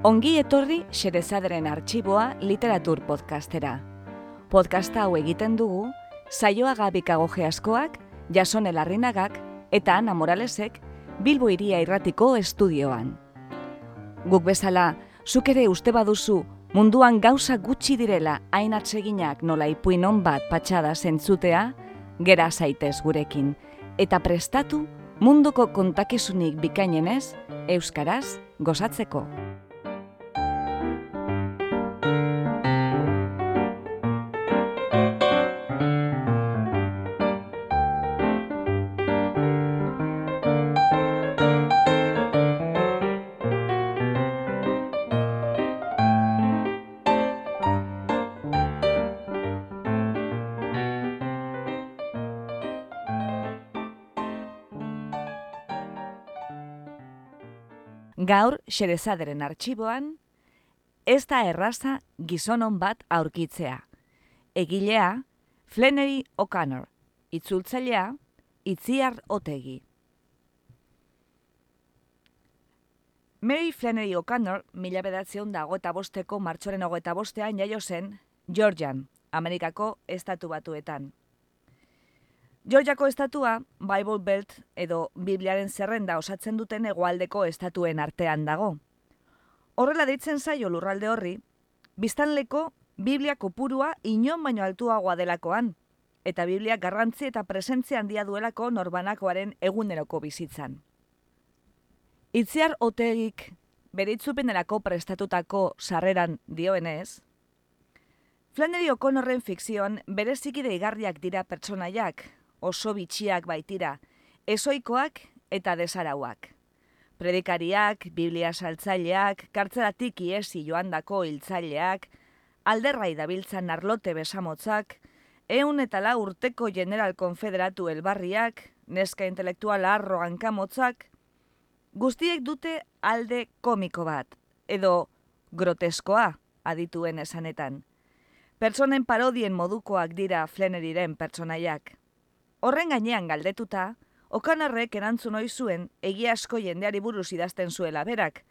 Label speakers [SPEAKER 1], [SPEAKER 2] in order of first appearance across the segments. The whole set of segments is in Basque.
[SPEAKER 1] Ongi etorri Xerezaderen artxiboa literatur podcastera. Podcasta hau egiten dugu, saioa gabikago askoak, jasone larrinagak eta Ana Moralesek Bilbo iria irratiko estudioan. Guk bezala, zuk ere uste baduzu munduan gauza gutxi direla hain atseginak nola ipuin bat patxada zentzutea, gera zaitez gurekin, eta prestatu munduko kontakizunik bikainenez, Euskaraz gozatzeko. Gaur, xerezaderen artxiboan, ez da erraza gizonon bat aurkitzea. Egilea, Flannery O'Connor, itzultzailea, itziar otegi. Mary Flannery O'Connor, mila bedatzeun dago eta bosteko martxoren eta bostean jaio zen, Georgian, Amerikako estatu batuetan. Georgiako estatua, Bible Belt edo Bibliaren zerrenda osatzen duten hegoaldeko estatuen artean dago. Horrela deitzen zaio lurralde horri, biztanleko Biblia kopurua inon baino altuagoa delakoan, eta Biblia garrantzi eta presentzia handia duelako norbanakoaren eguneroko bizitzan. Itziar otegik beritzupenerako prestatutako sarreran dioenez, Flannery O'Connorren fikzioan bereziki deigarriak dira pertsonaiak, oso bitxiak baitira, ezoikoak eta desarauak. Predikariak, biblia saltzaileak, kartzelatik iesi joandako hiltzaileak, alderrai dabiltzan arlote besamotzak, eun eta la urteko general konfederatu elbarriak, neska intelektual arro hankamotzak, guztiek dute alde komiko bat, edo groteskoa adituen esanetan. Personen parodien modukoak dira fleneriren pertsonaiak. Horren gainean galdetuta, okanarrek erantzun ohi zuen egia asko jendeari buruz idazten zuela berak.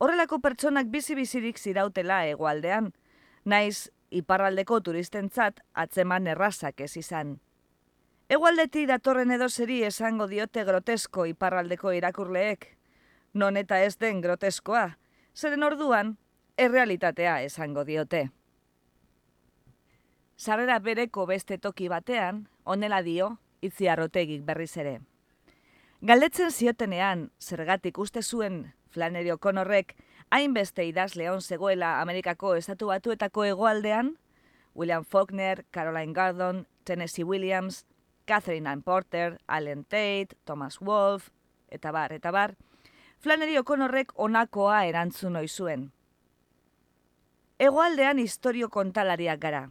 [SPEAKER 1] Horrelako pertsonak bizi-bizirik zirautela egoaldean, naiz iparraldeko turistentzat atzeman errazak ez izan. Egualdetik datorren edo zeri esango diote grotesko iparraldeko irakurleek, non eta ez den groteskoa, zeren orduan, errealitatea esango diote. Sarrera bereko beste toki batean, onela dio, itziarrotegik berriz ere. Galdetzen ziotenean, zergatik uste zuen Flannery O'Connorrek hainbeste idaz leon zegoela Amerikako estatu batuetako egoaldean, William Faulkner, Caroline Gardon, Tennessee Williams, Catherine Ann Porter, Allen Tate, Thomas Wolfe, eta bar, eta bar, Flannery O'Connorrek onakoa erantzun ohi zuen. Egoaldean historio kontalariak gara.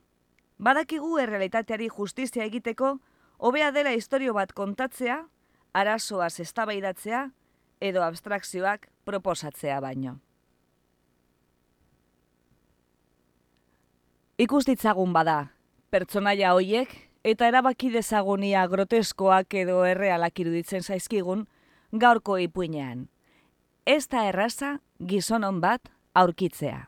[SPEAKER 1] Badakigu errealitateari justizia egiteko, hobea dela historio bat kontatzea, arazoaz eztabaidatzea edo abstrakzioak proposatzea baino. Ikus ditzagun bada, pertsonaia hoiek eta erabaki dezagunia groteskoak edo errealak iruditzen zaizkigun gaurko ipuinean. Ez da erraza gizonon bat aurkitzea.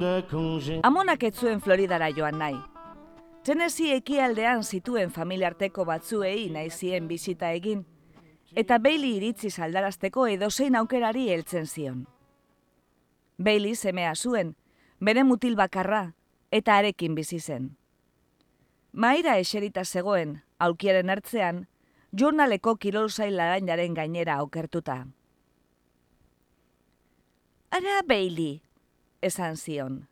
[SPEAKER 2] De congé.
[SPEAKER 1] Amonak ez zuen Floridara joan nahi. Tennessee ekialdean zituen familiarteko batzuei nahi zien bizita egin, eta Bailey iritzi saldarazteko edozein aukerari heltzen zion. Bailey semea zuen, bere mutil bakarra, eta arekin bizi zen. Maira eserita zegoen, aukiaren ertzean, jurnaleko kirolzail laranjaren gainera aukertuta. Ara, Bailey, esan zion.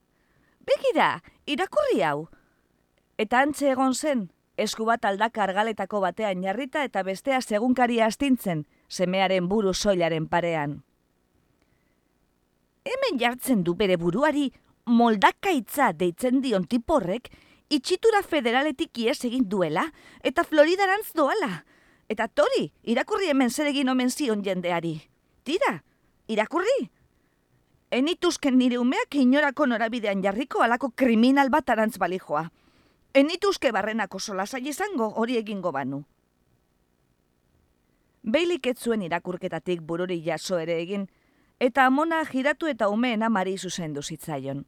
[SPEAKER 1] Begira, irakurri hau. Eta antxe egon zen, esku bat aldaka argaletako batean jarrita eta bestea segunkari astintzen, semearen buru soilaren parean. Hemen jartzen du bere buruari moldakaitza deitzen dion tiporrek, itxitura federaletik ies egin duela, eta Floridarantz doala. Eta tori, irakurri hemen zer egin omen zion jendeari. Tira, irakurri. Enituzken nire umeak inorako norabidean jarriko alako kriminal bat arantz balijoa. Enituzke barrenako solasai izango hori egingo banu. Beilik ez zuen irakurketatik bururi jaso ere egin, eta amona giratu eta umeen amari zuzendu zitzaion.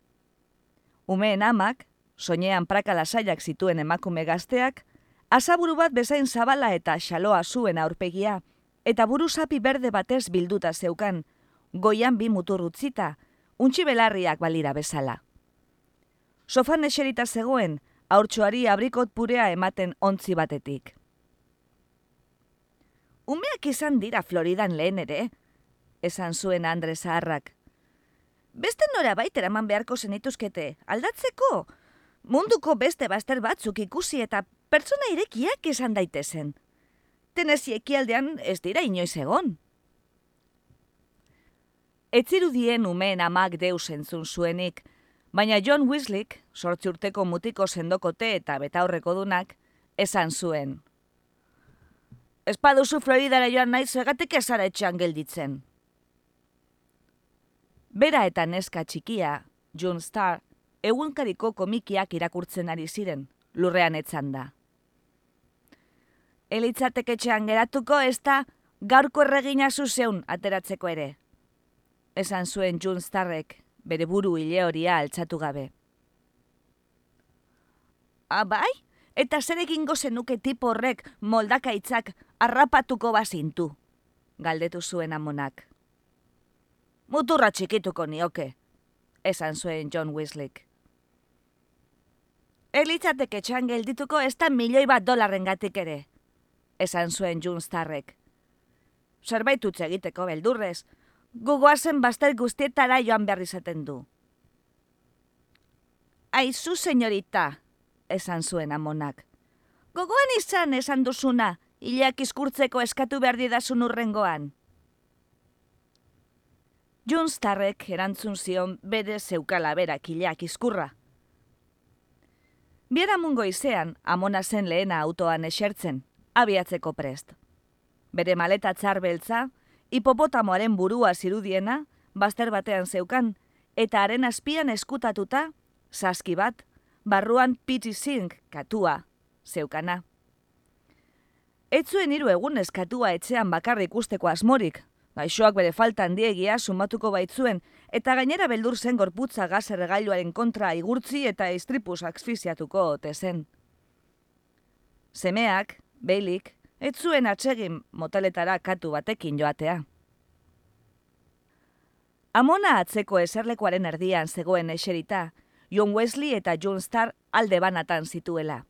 [SPEAKER 1] Umeen amak, soinean praka lasaiak zituen emakume gazteak, asaburu bat bezain zabala eta xaloa zuen aurpegia, eta buru zapi berde batez bilduta zeukan, goian bi mutur utzita, untxi belarriak balira bezala. Sofan eserita zegoen, aurtsuari abrikot purea ematen ontzi batetik. Umeak izan dira Floridan lehen ere, esan zuen Andre Zaharrak. Beste nora baitera man beharko zenituzkete, aldatzeko? Munduko beste baster batzuk ikusi eta pertsona irekiak esan daitezen. Tenezi ekialdean ez dira inoiz egon. Etzirudien umeen amak deus entzun zuenik, baina John Weasleyk, sortzi urteko mutiko sendokote eta betaurreko dunak, esan zuen. Espaduzu Floridara joan nahi zegatik ezara etxean gelditzen. Bera eta neska txikia, June Star, egunkariko komikiak irakurtzen ari ziren, lurrean etzan da. Elitzatek etxean geratuko ez da gaurko erregina zuzeun ateratzeko ere. Esan zuen June Starrek, bere buru hile horia altzatu gabe. Abai? Ah, eta zer egingo zenuke tipo horrek moldakaitzak arrapatuko bazintu? Galdetu zuen amonak. Muturra txikituko nioke, esan zuen John Elitzateke txan geldituko ez da milioi bat dolarren gatik ere, esan zuen June Starrek. Zerbait utze egiteko beldurrez, gugoazen baster guztietara joan behar izaten du. Aizu, senyorita, esan zuen amonak. Gogoan izan esan duzuna, hilak izkurtzeko eskatu behar didazun urrengoan. Junstarrek erantzun zion bere zeukala berak hilak izkurra. Biera mungo amona zen lehena autoan esertzen, abiatzeko prest. Bere maleta txarbeltza, hipopotamoaren burua zirudiena, bazter batean zeukan, eta haren azpian eskutatuta, saski bat, barruan piti zink katua zeukana. Etzuen hiru egun eskatua etxean bakarrik ikusteko asmorik, gaixoak bere faltan diegia sumatuko baitzuen, eta gainera beldur zen gorputza gaz erregailuaren kontra igurtzi eta istripus asfiziatuko ote zen. Semeak, beilik, etzuen atsegin moteletara katu batekin joatea. Amona atzeko eserlekuaren erdian zegoen eserita, John Wesley eta John Starr alde banatan zituela.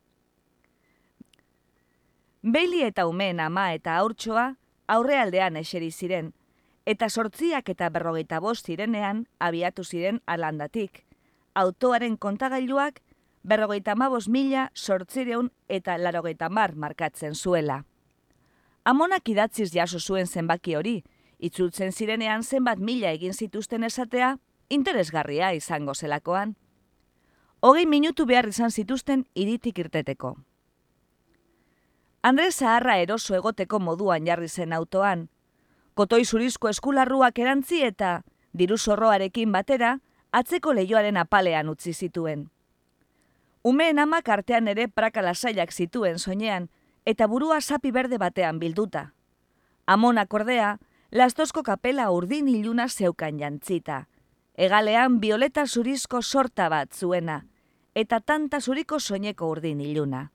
[SPEAKER 1] Bailey eta umeen ama eta aurtsoa aurrealdean eseri ziren, eta sortziak eta berrogeita bost zirenean abiatu ziren alandatik. Autoaren kontagailuak berrogeita mabos mila sortzireun eta larogeita mar markatzen zuela. Amonak idatziz jaso zuen zenbaki hori, itzultzen zirenean zenbat mila egin zituzten esatea, interesgarria izango zelakoan hogei minutu behar izan zituzten iritik irteteko. Andre Zaharra eroso egoteko moduan jarri zen autoan, kotoi zurizko eskularruak erantzi eta, diru zorroarekin batera, atzeko leioaren apalean utzi zituen. Umeen amak artean ere praka lasaiak zituen soinean, eta burua sapi berde batean bilduta. Amonak ordea, lastozko kapela urdin iluna zeukan jantzita. Egalean violeta zurizko sorta bat zuena, eta tanta zuriko soineko urdin iluna.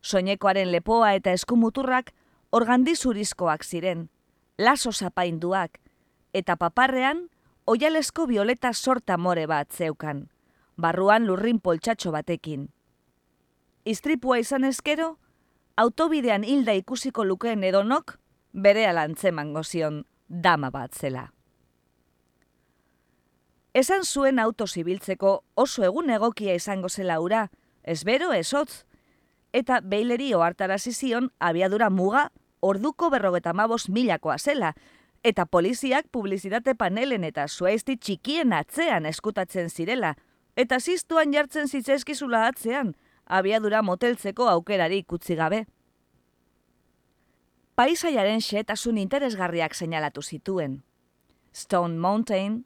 [SPEAKER 1] Soinekoaren lepoa eta eskumuturrak organdi zurizkoak ziren, laso zapainduak, eta paparrean oialesko violeta sorta more bat zeukan, barruan lurrin poltsatxo batekin. Istripua izan eskero, autobidean hilda ikusiko lukeen edonok, bere alantzeman gozion dama bat zela. Esan zuen auto zibiltzeko oso egun egokia izango zela ura, ez bero. Eta beileri ohartarazi zion abiadura muga orduko berrogeta mabos milakoa zela, eta poliziak publizitate panelen eta zuaizti txikien atzean eskutatzen zirela, eta ziztuan jartzen zitzeskizula atzean, abiadura moteltzeko aukerari ikutzi gabe. Paisaiaren xetasun interesgarriak seinalatu zituen. Stone Mountain,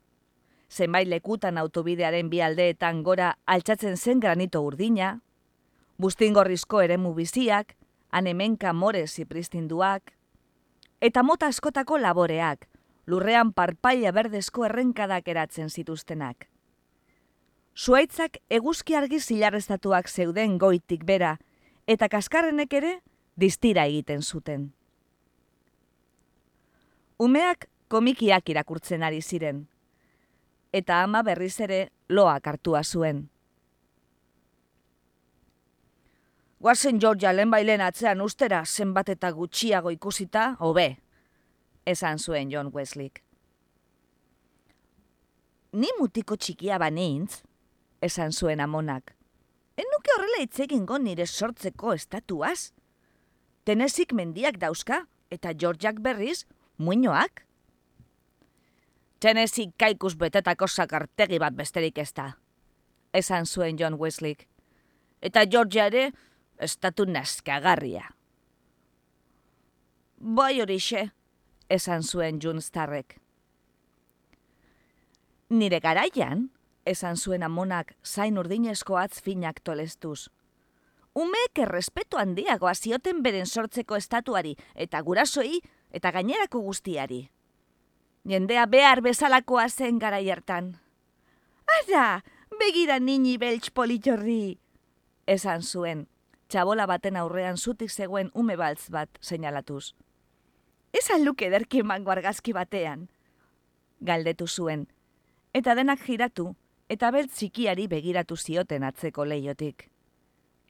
[SPEAKER 1] zenbait lekutan autobidearen bi aldeetan gora altxatzen zen granito urdina, bustingorrizko eremu biziak, anemenka more zipristinduak, eta mota askotako laboreak, lurrean parpaia berdezko errenkadak eratzen zituztenak. Zuaitzak eguzki argi zilarreztatuak zeuden goitik bera, eta kaskarrenek ere distira egiten zuten. Umeak komikiak irakurtzen ari ziren, eta ama berriz ere loak hartua zuen. Guazen Georgia lehen bailen atzean ustera zenbat eta gutxiago ikusita, hobe, esan zuen John Wesleyk. Ni mutiko txikia banintz, esan zuen amonak. En nuke horrela itzegingo nire sortzeko estatuaz? Tenezik mendiak dauzka eta Georgiak berriz muinoak? Tenezik kaikus betetako sakartegi bat besterik ez da, esan zuen John Wesleyk. Eta Georgia ere, estatu naskagarria. Bai horixe, esan zuen Junstarrek. Nire garaian, esan zuen amonak zain urdinezko atz finak tolestuz. Umeek errespetu handiagoa zioten beren sortzeko estatuari eta gurasoi eta gainerako guztiari. Jendea behar bezalakoa zen gara hartan. Ara, begira nini beltz politxorri, esan zuen, txabola baten aurrean zutik zegoen ume baltz bat seinalatuz. Ez luke ederki emango argazki batean, galdetu zuen, eta denak giratu, eta belt txikiari begiratu zioten atzeko leiotik.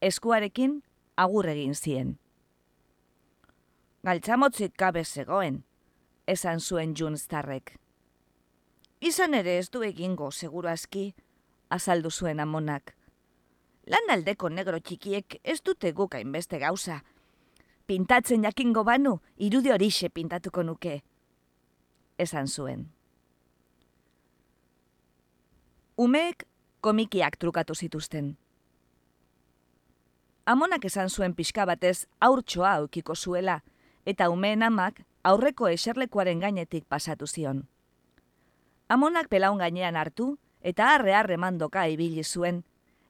[SPEAKER 1] Eskuarekin agur egin zien. Galtzamotzik kabe zegoen, esan zuen Junstarrek. Izan ere ez du egingo, seguru aski, azaldu zuen amonak. Lan aldeko negro txikiek ez dute guk hainbeste gauza. Pintatzen jakingo banu, irudi horixe pintatuko nuke. Esan zuen. Umeek komikiak trukatu zituzten. Amonak esan zuen pixka batez aurtsoa aukiko zuela, eta umeen amak aurreko eserlekuaren gainetik pasatu zion. Amonak pelaun gainean hartu, eta arre-arre mandoka ibili zuen,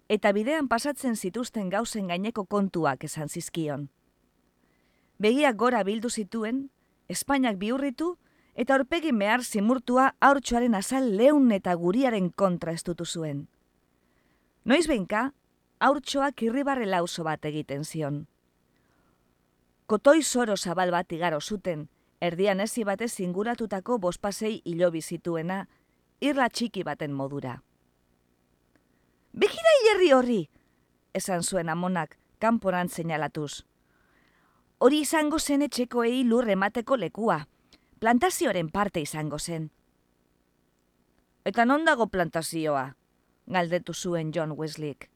[SPEAKER 1] eta bidean pasatzen zituzten gauzen gaineko kontuak esan zizkion. Begiak gora bildu zituen, Espainiak biurritu, eta orpegi mehar zimurtua aurtsuaren azal leun eta guriaren kontra estutu zuen. Noiz behinka, aurtsoak irribarre lauso bat egiten zion. Kotoi zoro zabal bat igaro zuten, erdian ezi batez zinguratutako bospasei hilobi zituena, irla txiki baten modura. Begira hilerri horri, esan zuen amonak, kanporan zeinalatuz. Hori izango zen etxekoei lur emateko lekua, plantazioaren parte izango zen. Eta non dago plantazioa? galdetu zuen John Wesleyk.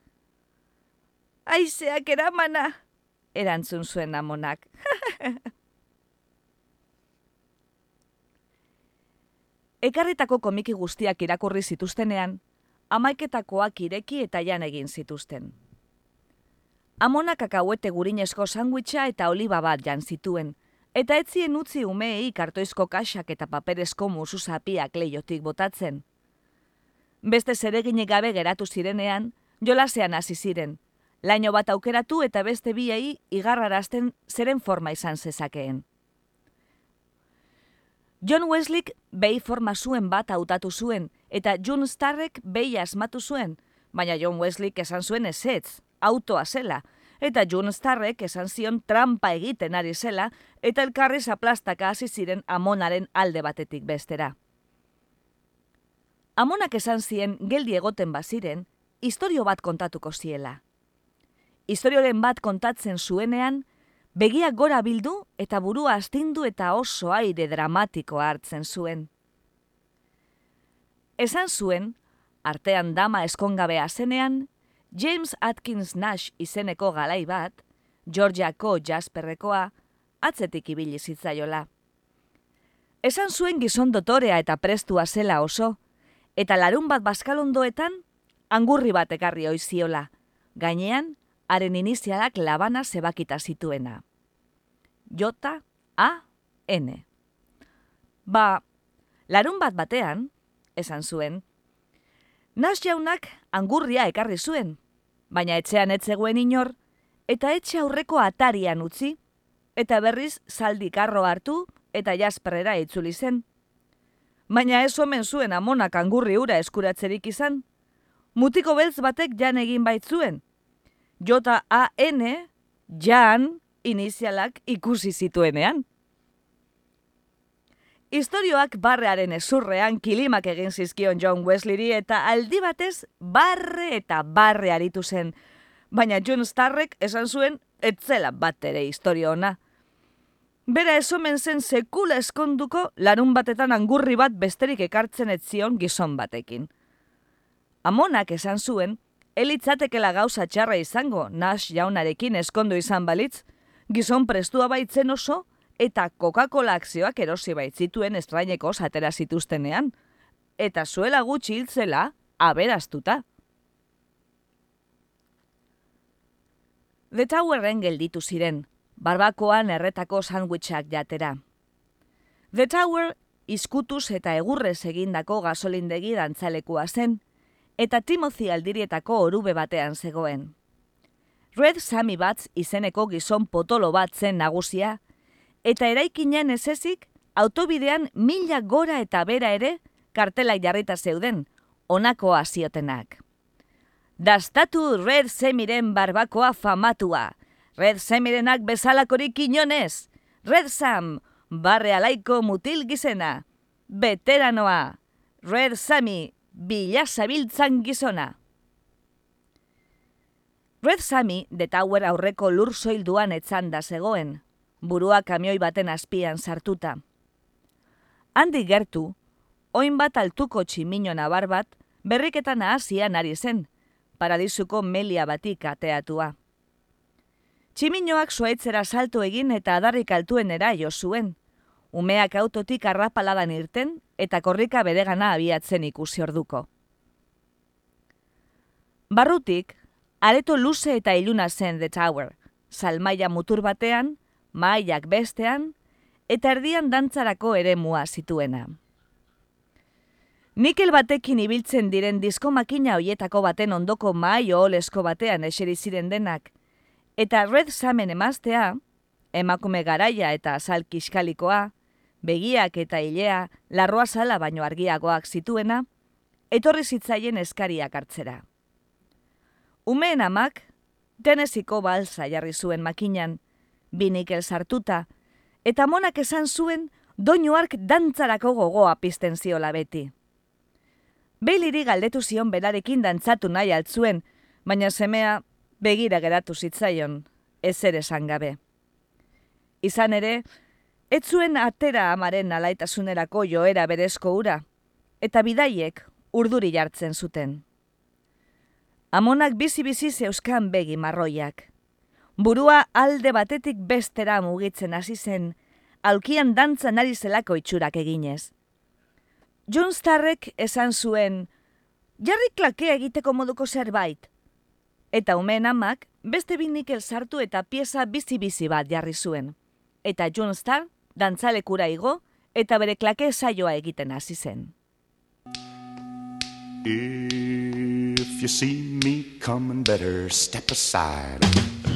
[SPEAKER 1] Aizeak eramana, erantzun zuen amonak. Ekarritako komiki guztiak irakurri zituztenean, amaiketakoak ireki eta jan egin zituzten. Amonak akauete gurinezko sandwicha eta oliba bat jan zituen, eta etzien utzi umeei kartoizko kaxak eta paperezko musu zapiak leiotik botatzen. Beste zeregine gabe geratu zirenean, jolasean hasi ziren, laino bat aukeratu eta beste biei igarrarazten zeren forma izan zezakeen. John Wesleyk behi forma zuen bat hautatu zuen, eta June Starrek behi asmatu zuen, baina John Wesleyk esan zuen ezetz, autoa zela, eta June Starrek esan zion trampa egiten ari zela, eta elkarri zaplastaka hasi ziren amonaren alde batetik bestera. Amonak esan zien geldi egoten baziren, historio bat kontatuko ziela. Historioren bat kontatzen zuenean, begiak gora bildu eta burua astindu eta oso aire dramatiko hartzen zuen. Esan zuen, artean dama eskongabea zenean, James Atkins Nash izeneko galai bat, Georgiako jasperrekoa, atzetik ibili zitzaiola. Esan zuen gizon dotorea eta prestua zela oso, eta larun bat baskalondoetan, angurri bat ekarri oiziola, gainean, haren inizialak labana zebakita zituena. J, A, N. Ba, larun bat batean, esan zuen, Nas jaunak angurria ekarri zuen, baina etxean etzegoen inor, eta etxe aurreko atarian utzi, eta berriz zaldi karro hartu eta jasperrera itzuli zen. Baina ez omen zuen amonak angurri ura eskuratzerik izan, mutiko beltz batek jan egin baitzuen. J-A-N, jan, inizialak ikusi zituenean. Historioak barrearen ezurrean kilimak egin zizkion John Wesleyri eta aldi batez barre eta barre aritu zen. Baina John Starrek esan zuen etzela bat ere historio ona. Bera esomen zen sekula eskonduko larun batetan angurri bat besterik ekartzen etzion gizon batekin. Amonak esan zuen, elitzatekela gauza txarra izango, Nash jaunarekin eskondu izan balitz, gizon prestua baitzen oso, eta Coca-Cola akzioak erosi baitzituen estraineko satera zituztenean, eta zuela gutxi hiltzela aberaztuta. The Towerren gelditu ziren, barbakoan erretako sandwichak jatera. The Tower iskutuz eta egurrez egindako gasolindegi dantzalekua zen, eta Timothy aldirietako orube batean zegoen. Red Sammy Bats izeneko gizon potolo bat zen nagusia, eta eraikinen ezezik, autobidean mila gora eta bera ere kartelak jarrita zeuden, onako hasiotenak. Dastatu Red Semiren barbakoa famatua, Red Semirenak bezalakorik inonez, Red Sam, barre alaiko mutil gizena, veteranoa, Red Sami, bila zabiltzan gizona. Red Sami, de Tower aurreko lur soilduan etzan da zegoen, burua kamioi baten azpian sartuta. Handi gertu, oin bat altuko tximino nabar bat, berriketan ahasian ari zen, paradizuko melia batik ateatua. Tximinoak suaitzera salto egin eta adarrik altuen jo zuen, umeak autotik arrapaladan irten eta korrika beregana abiatzen ikusi orduko. Barrutik, areto luze eta iluna zen The Tower, salmaia mutur batean, mailak bestean, eta erdian dantzarako ere mua zituena. Nikel batekin ibiltzen diren disko makina hoietako baten ondoko maio olesko batean eseri ziren denak, eta Red Samen emaztea, emakume garaia eta azal kiskalikoa, begiak eta hilea, larroa sala baino argiagoak zituena, etorri zitzaien eskariak hartzera. Umeen amak, teneziko balsa jarri zuen makinan, binikel sartuta, eta monak esan zuen doinu ark dantzarako gogoa pizten ziola beti. Beiliri galdetu zion berarekin dantzatu nahi altzuen, baina semea begira geratu zitzaion, ez ere gabe. Izan ere, ez zuen atera amaren alaitasunerako joera berezko ura, eta bidaiek urduri jartzen zuten. Amonak bizi-bizi zeuskan begi marroiak burua alde batetik bestera mugitzen hasi zen, alkian dantzan ari zelako itxurak eginez. John Starrek esan zuen, jarri klakea egiteko moduko zerbait. Eta umeen amak, beste binikel sartu eta pieza bizi-bizi bat jarri zuen. Eta John Starr, dantzalekura igo, eta bere klake saioa egiten hasi zen. If you see me coming better step aside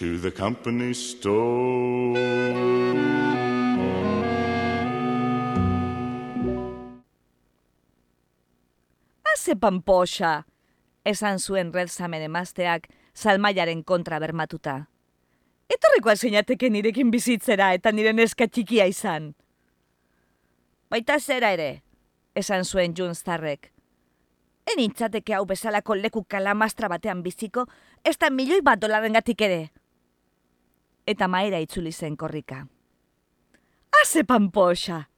[SPEAKER 1] to the company store. Haze pamposa, esan zuen red zamen emazteak salmaiaren kontra bermatuta. Etorriko alzeinateke nirekin bizitzera eta nire neska txikia izan. Baita zera ere, esan zuen Junstarrek. Enitzateke hau bezalako leku kalamastra batean biziko, ez da milioi bat dolaren gatik ere. Eta maera itzuli zen korrika. Haze panpoxa!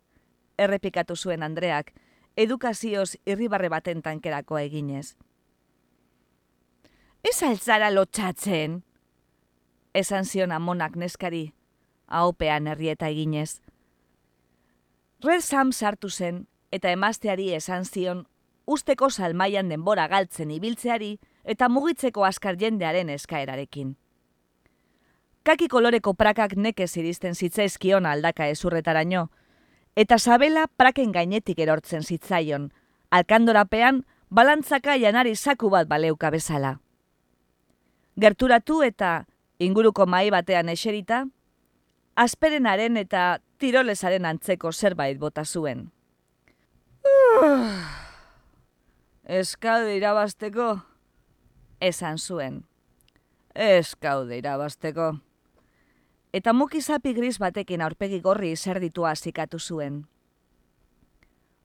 [SPEAKER 1] Errepikatu zuen Andreak, edukazioz irribarre baten tankerako eginez. Ez altzara lotxatzen, esan zion amonak neskari, ahopean herrieta eginez. Red Sam sartu zen, eta emazteari esan zion, usteko salmaian denbora galtzen ibiltzeari eta mugitzeko askar jendearen eskaerarekin. Kaki koloreko prakak nekez iristen zitzaizkion aldaka ezurretaraino, eta sabela praken gainetik erortzen zitzaion, alkandorapean balantzaka janari saku bat baleuka bezala. Gerturatu eta inguruko mai batean eserita, asperenaren eta tirolesaren antzeko zerbait bota zuen. Eskaude irabasteko, esan zuen. Eskaude irabasteko eta mukizapi gris batekin aurpegi gorri zerditua zikatu zuen.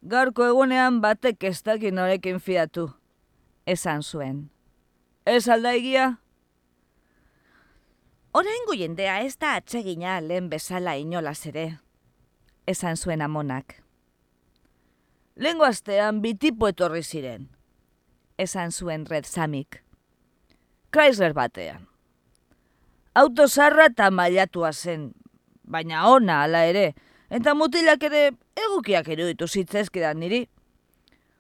[SPEAKER 1] Gaurko egunean batek ez dakin norekin fiatu, esan zuen. Ez alda egia? Oraingo jendea ez da atsegina lehen bezala inolaz ere, esan zuen amonak. Lengo astean bitipo etorri ziren, esan zuen Red Samik. Chrysler batean auto zarra eta mailatua zen, baina ona ala ere, eta mutilak ere egukiak eruditu zitzezkidan niri.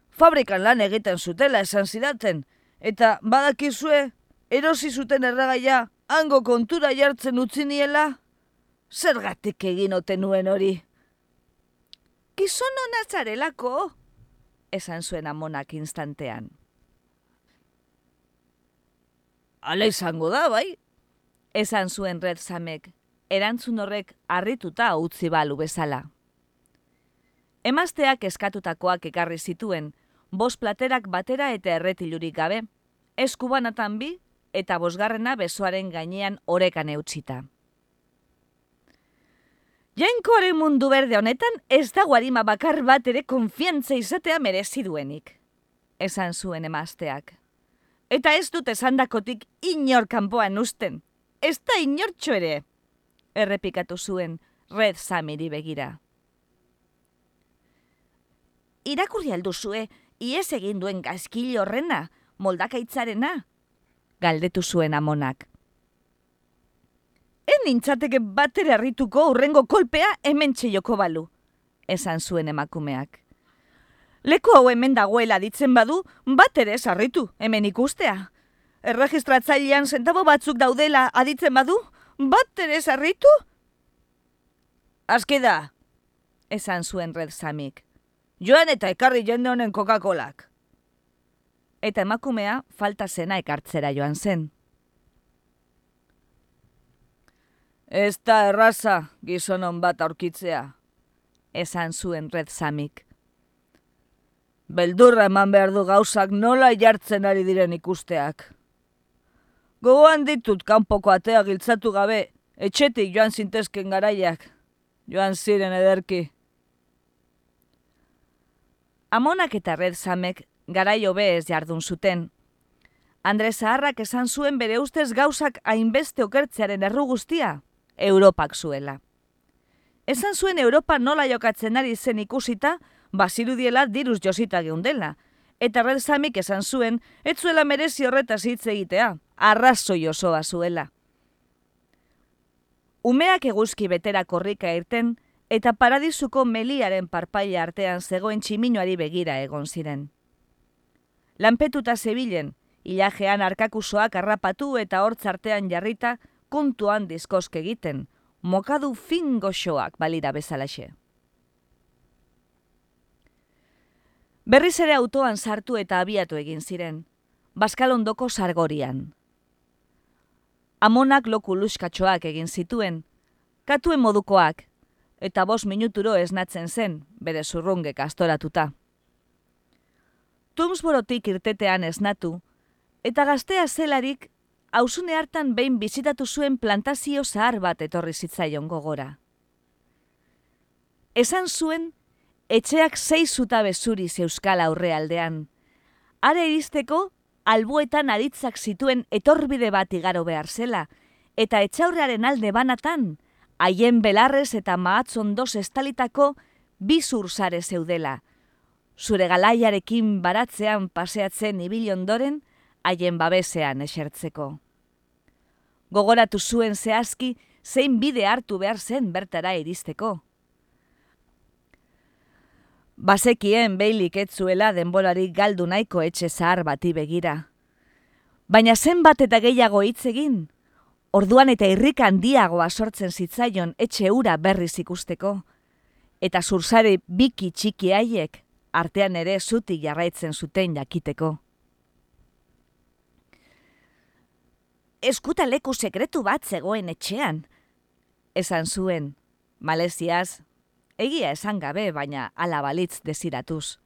[SPEAKER 1] Fabrikan lan egiten zutela esan zidaten, eta badakizue, erosi zuten erragaia, hango kontura jartzen utzi niela, zergatik egin nuen hori. Gizon hona zarelako, esan zuen amonak instantean. Ala izango da, bai, esan zuen red zamek, erantzun horrek harrituta utzi balu bezala. Emazteak eskatutakoak ekarri zituen, bos platerak batera eta erretilurik gabe, eskubanatan bi eta bosgarrena besoaren gainean orekan eutxita. Jainkoaren mundu berde honetan ez da guarima bakar bat ere konfiantza izatea merezi duenik, esan zuen emazteak. Eta ez dut esandakotik inor kanpoan usten, ez da inortxo ere, errepikatu zuen Red Samiri begira. Irakurri alduzue, ies egin duen gazkili horrena, moldakaitzarena, galdetu zuen amonak. En nintzateke batera harrituko urrengo kolpea hemen txeioko balu, esan zuen emakumeak. Leku hau hemen dagoela ditzen badu, bat ere sarritu hemen ikustea erregistratzailean zentabo batzuk daudela aditzen badu, bat ere zarritu? Azke da, esan zuen red samik. Joan eta ekarri jende honen Coca-Colak. Eta emakumea falta zena ekartzera joan zen. Ez da erraza gizonon bat aurkitzea, esan zuen red samik. Beldurra eman behar du gauzak nola jartzen ari diren ikusteak. Gogoan ditut kanpoko atea giltzatu gabe, etxetik joan zintezken garaiak, joan ziren ederki. Amonak eta red zamek garai ez jardun zuten. Andre Zaharrak esan zuen bere ustez gauzak hainbeste okertzearen erru guztia, Europak zuela. Esan zuen Europa nola jokatzen ari zen ikusita, basirudiela diruz josita geundela, eta red zamik esan zuen, ez zuela merezi horretaz hitz egitea, arrazoi osoa zuela. Umeak eguzki betera korrika irten, eta paradizuko meliaren parpaia artean zegoen tximinoari begira egon ziren. Lanpetuta zebilen, ilajean arkakusoak harrapatu eta hortz artean jarrita, kontuan diskoske egiten, mokadu fin goxoak balira bezalaxe. Berriz ere autoan sartu eta abiatu egin ziren, Baskalondoko sargorian. Amonak loku luskatxoak egin zituen, katuen modukoak, eta bos minuturo esnatzen zen, bere zurrungek astoratuta. Tumsborotik irtetean esnatu, eta gaztea zelarik hausune hartan behin bizitatu zuen plantazio zahar bat etorri zitzaion gogora. Esan zuen, etxeak zei zutabe zuri zeuskal aurre aldean. Are iristeko, albuetan aritzak zituen etorbide bat igaro behar zela, eta etxaurrearen alde banatan, haien belarrez eta mahatzon doz estalitako bi zurzare zeudela. Zure galaiarekin baratzean paseatzen ibil ondoren, haien babesean esertzeko. Gogoratu zuen zehazki, zein bide hartu behar zen bertara iristeko. Bazekien beilik etzuela denborari galdu nahiko etxe zahar bati begira. Baina zenbat eta gehiago hitz egin, orduan eta irrika handiagoa sortzen zitzaion etxe ura berriz ikusteko, eta zurzare biki txiki haiek artean ere zutik jarraitzen zuten jakiteko. Eskuta leku sekretu bat zegoen etxean, esan zuen, maleziaz, egia esan gabe, baina alabalitz desiratuz.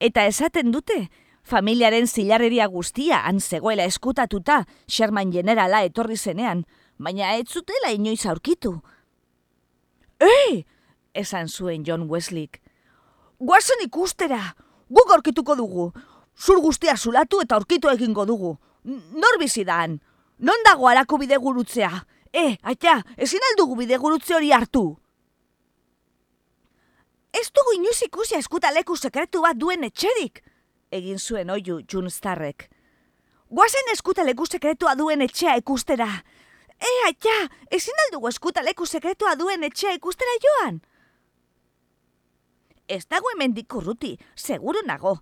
[SPEAKER 1] Eta esaten dute, familiaren zilarreria guztia han zegoela eskutatuta Sherman Generala etorri zenean, baina ez zutela inoiz aurkitu. Ei! esan zuen John Wesleyk. Guazen ikustera, guk aurkituko dugu. Zur guztia zulatu eta aurkitu egingo dugu. Nor bizidan? Non dago harako bide gurutzea? E, aita, ezin aldugu bide gurutze hori hartu. Ez dugu inoiz ikusi eskuta leku sekretu bat duen etxerik, egin zuen oiu Junstarrek. Guazen eskuta leku sekretua duen etxea ikustera. E, aita, ezin aldugu eskuta leku sekretua duen etxea ikustera joan? Ez dago hemen dikurruti, seguru nago,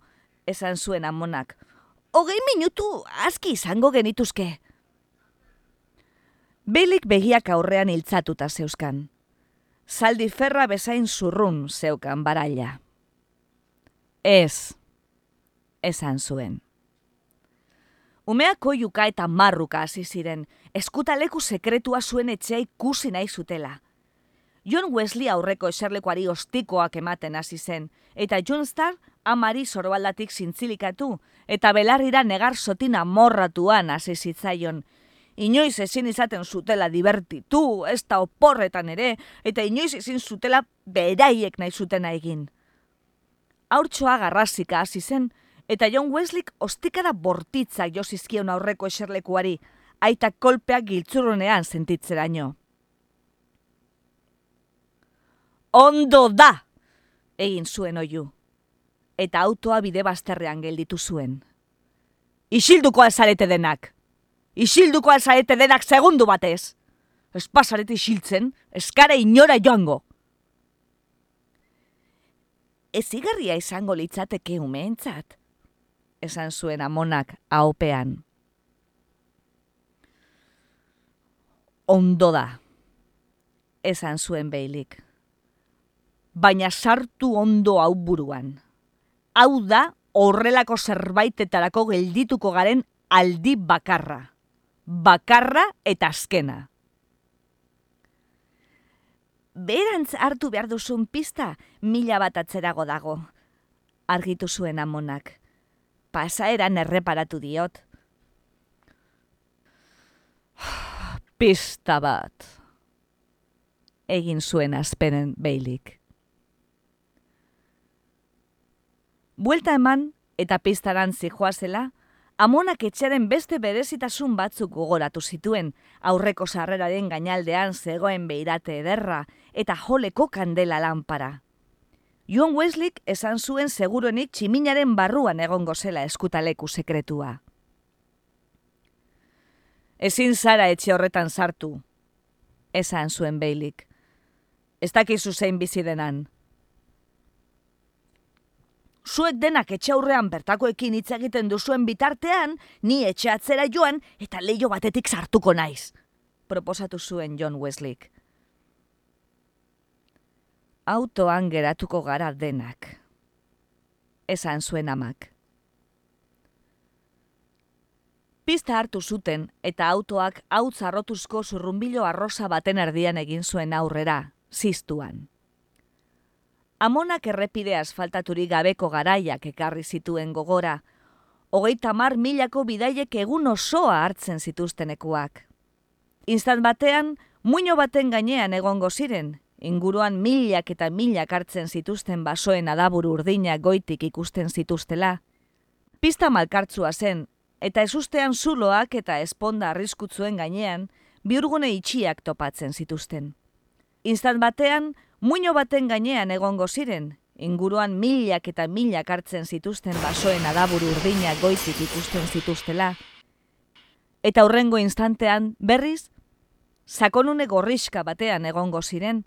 [SPEAKER 1] esan zuen amonak. Hogei minutu aski izango genituzke. Belik begiak aurrean hiltzatuta zeuskan. Zaldi ferra bezain zurrun zeukan baraila. Ez, esan zuen. Umeako juka eta marruka hasi ziren, eskutaleku sekretua zuen etxea ikusi nahi zutela. John Wesley aurreko eserlekuari ostikoak ematen hasi zen, eta John Star amari sorbaldatik zintzilikatu, eta belarrira negar sotina morratuan hasi zitzaion. Inoiz ezin izaten zutela divertitu, ez da oporretan ere, eta inoiz ezin zutela beraiek nahi zutena egin. Haurtsoa garrasika hasi zen, eta John Wesleyk ostikara bortitzak josizkion aurreko eserlekuari, aita kolpeak giltzurronean sentitzeraino. Ondo da! Egin zuen oiu. Eta autoa bide bazterrean gelditu zuen. Isilduko alzarete denak! Isilduko alzarete denak segundu batez! Ez pasarete isiltzen, eskara inora joango! Ez igarria izango litzateke umeentzat, esan zuen amonak haupean. Ondo da, esan zuen behilik baina sartu ondo hau buruan. Hau da horrelako zerbaitetarako geldituko garen aldi bakarra. Bakarra eta azkena. Berantz hartu behar duzun pista mila bat atzerago dago. Argitu zuen amonak. Pasaeran erreparatu diot. Pista bat. Egin zuen azpenen beilik. Buelta eman eta piztaran zijoazela, amonak etxeren beste berezitasun batzuk gogoratu zituen, aurreko sarreraren gainaldean zegoen beirate ederra eta joleko kandela lanpara. John Wesleyk esan zuen seguruenik tximinaren barruan egongo zela eskutaleku sekretua. Ezin zara etxe horretan sartu, esan zuen beilik. Ez dakizu zein bizi denan, zuek denak etxe aurrean bertakoekin hitz egiten duzuen bitartean, ni etxe atzera joan eta leio batetik sartuko naiz. Proposatu zuen John Wesleyk. Autoan geratuko gara denak. Esan zuen amak. Pista hartu zuten eta autoak hau zarrotuzko zurrumbilo arrosa baten erdian egin zuen aurrera, ziztuan. Amonak errepide asfaltaturik gabeko garaiak ekarri zituen gogora, hogeita mar milako bidaiek egun osoa hartzen zituztenekuak. Instant batean, muino baten gainean egongo ziren, inguruan milak eta milak hartzen zituzten basoen adaburu urdina goitik ikusten zituztela. Pista malkartzua zen, eta ezustean zuloak eta esponda arriskutzuen gainean, biurgune itxiak topatzen zituzten. Instant batean, muino baten gainean egongo ziren, inguruan milak eta milak hartzen zituzten basoen adaburu urdina goitik ikusten zituztela. Eta hurrengo instantean, berriz, sakonune gorriska batean egongo ziren,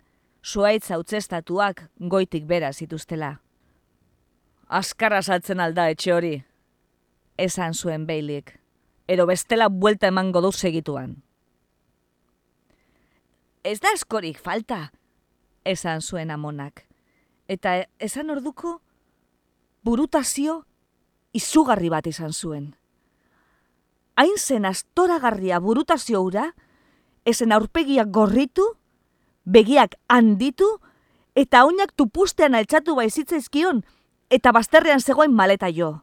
[SPEAKER 1] zuaitz utzestatuak goitik bera zituztela. Askara saltzen alda etxe hori, esan zuen beilik, edo bestela buelta emango du segituan. Ez da askorik falta, esan zuen amonak. Eta esan orduko, burutazio izugarri bat izan zuen. Hain zen astoragarria burutazio ura, esen aurpegiak gorritu, begiak handitu, eta oinak tupustean altxatu baizitzaizkion, eta bazterrean zegoen maleta jo.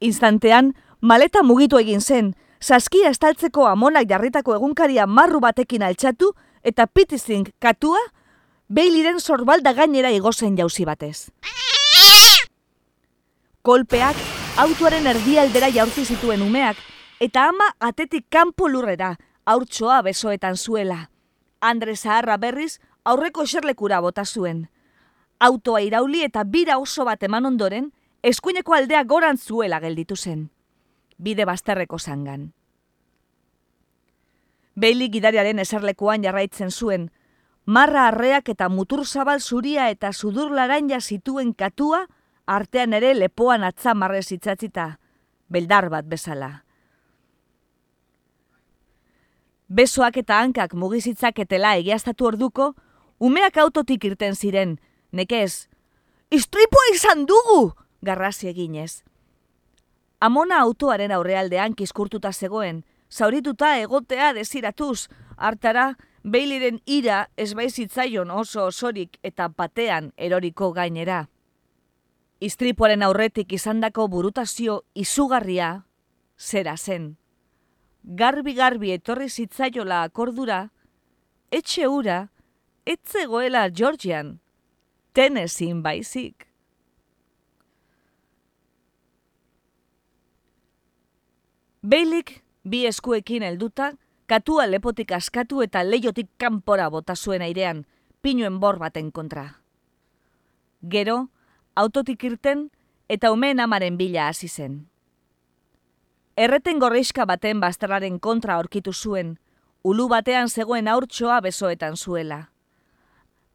[SPEAKER 1] Instantean, maleta mugitu egin zen, saskia estaltzeko amonak jarritako egunkaria marru batekin altxatu, eta pitizink katua, beiliren sorbalda gainera igozen jauzi batez. Kolpeak autoaren erdialdera jaurzi zituen umeak, eta ama atetik kanpo lurrera, haurtsoa besoetan zuela. Andre Zaharra berriz aurreko eserlekura bota zuen. Autoa irauli eta bira oso bat eman ondoren, eskuineko aldea goran zuela gelditu zen. Bide bazterreko zangan. Beili gidariaren eserlekuan jarraitzen zuen, marra arreak eta mutur zabal zuria eta sudur laranja zituen katua, artean ere lepoan atzamarrez itzatzita, beldar bat bezala. Besoak eta hankak mugizitzaketela egiaztatu orduko, umeak autotik irten ziren, nekez, istripua izan dugu, garrasi eginez. Amona autoaren aurrealdean kiskurtuta zegoen, zaurituta egotea desiratuz, hartara, Beiliren ira ezbaizitzaion oso osorik eta batean eroriko gainera. Istripuaren aurretik izandako burutazio izugarria zera zen. Garbi-garbi etorri zitzaiola akordura, etxe ura, etzegoela Georgian, tenezin baizik. Beilik bi eskuekin helduta, katua lepotik askatu eta leiotik kanpora bota zuen airean, pinuen bor baten kontra. Gero, autotik irten eta umeen amaren bila hasi zen. Erreten gorreiska baten bazterraren kontra aurkitu zuen, ulu batean zegoen aurtsoa besoetan zuela.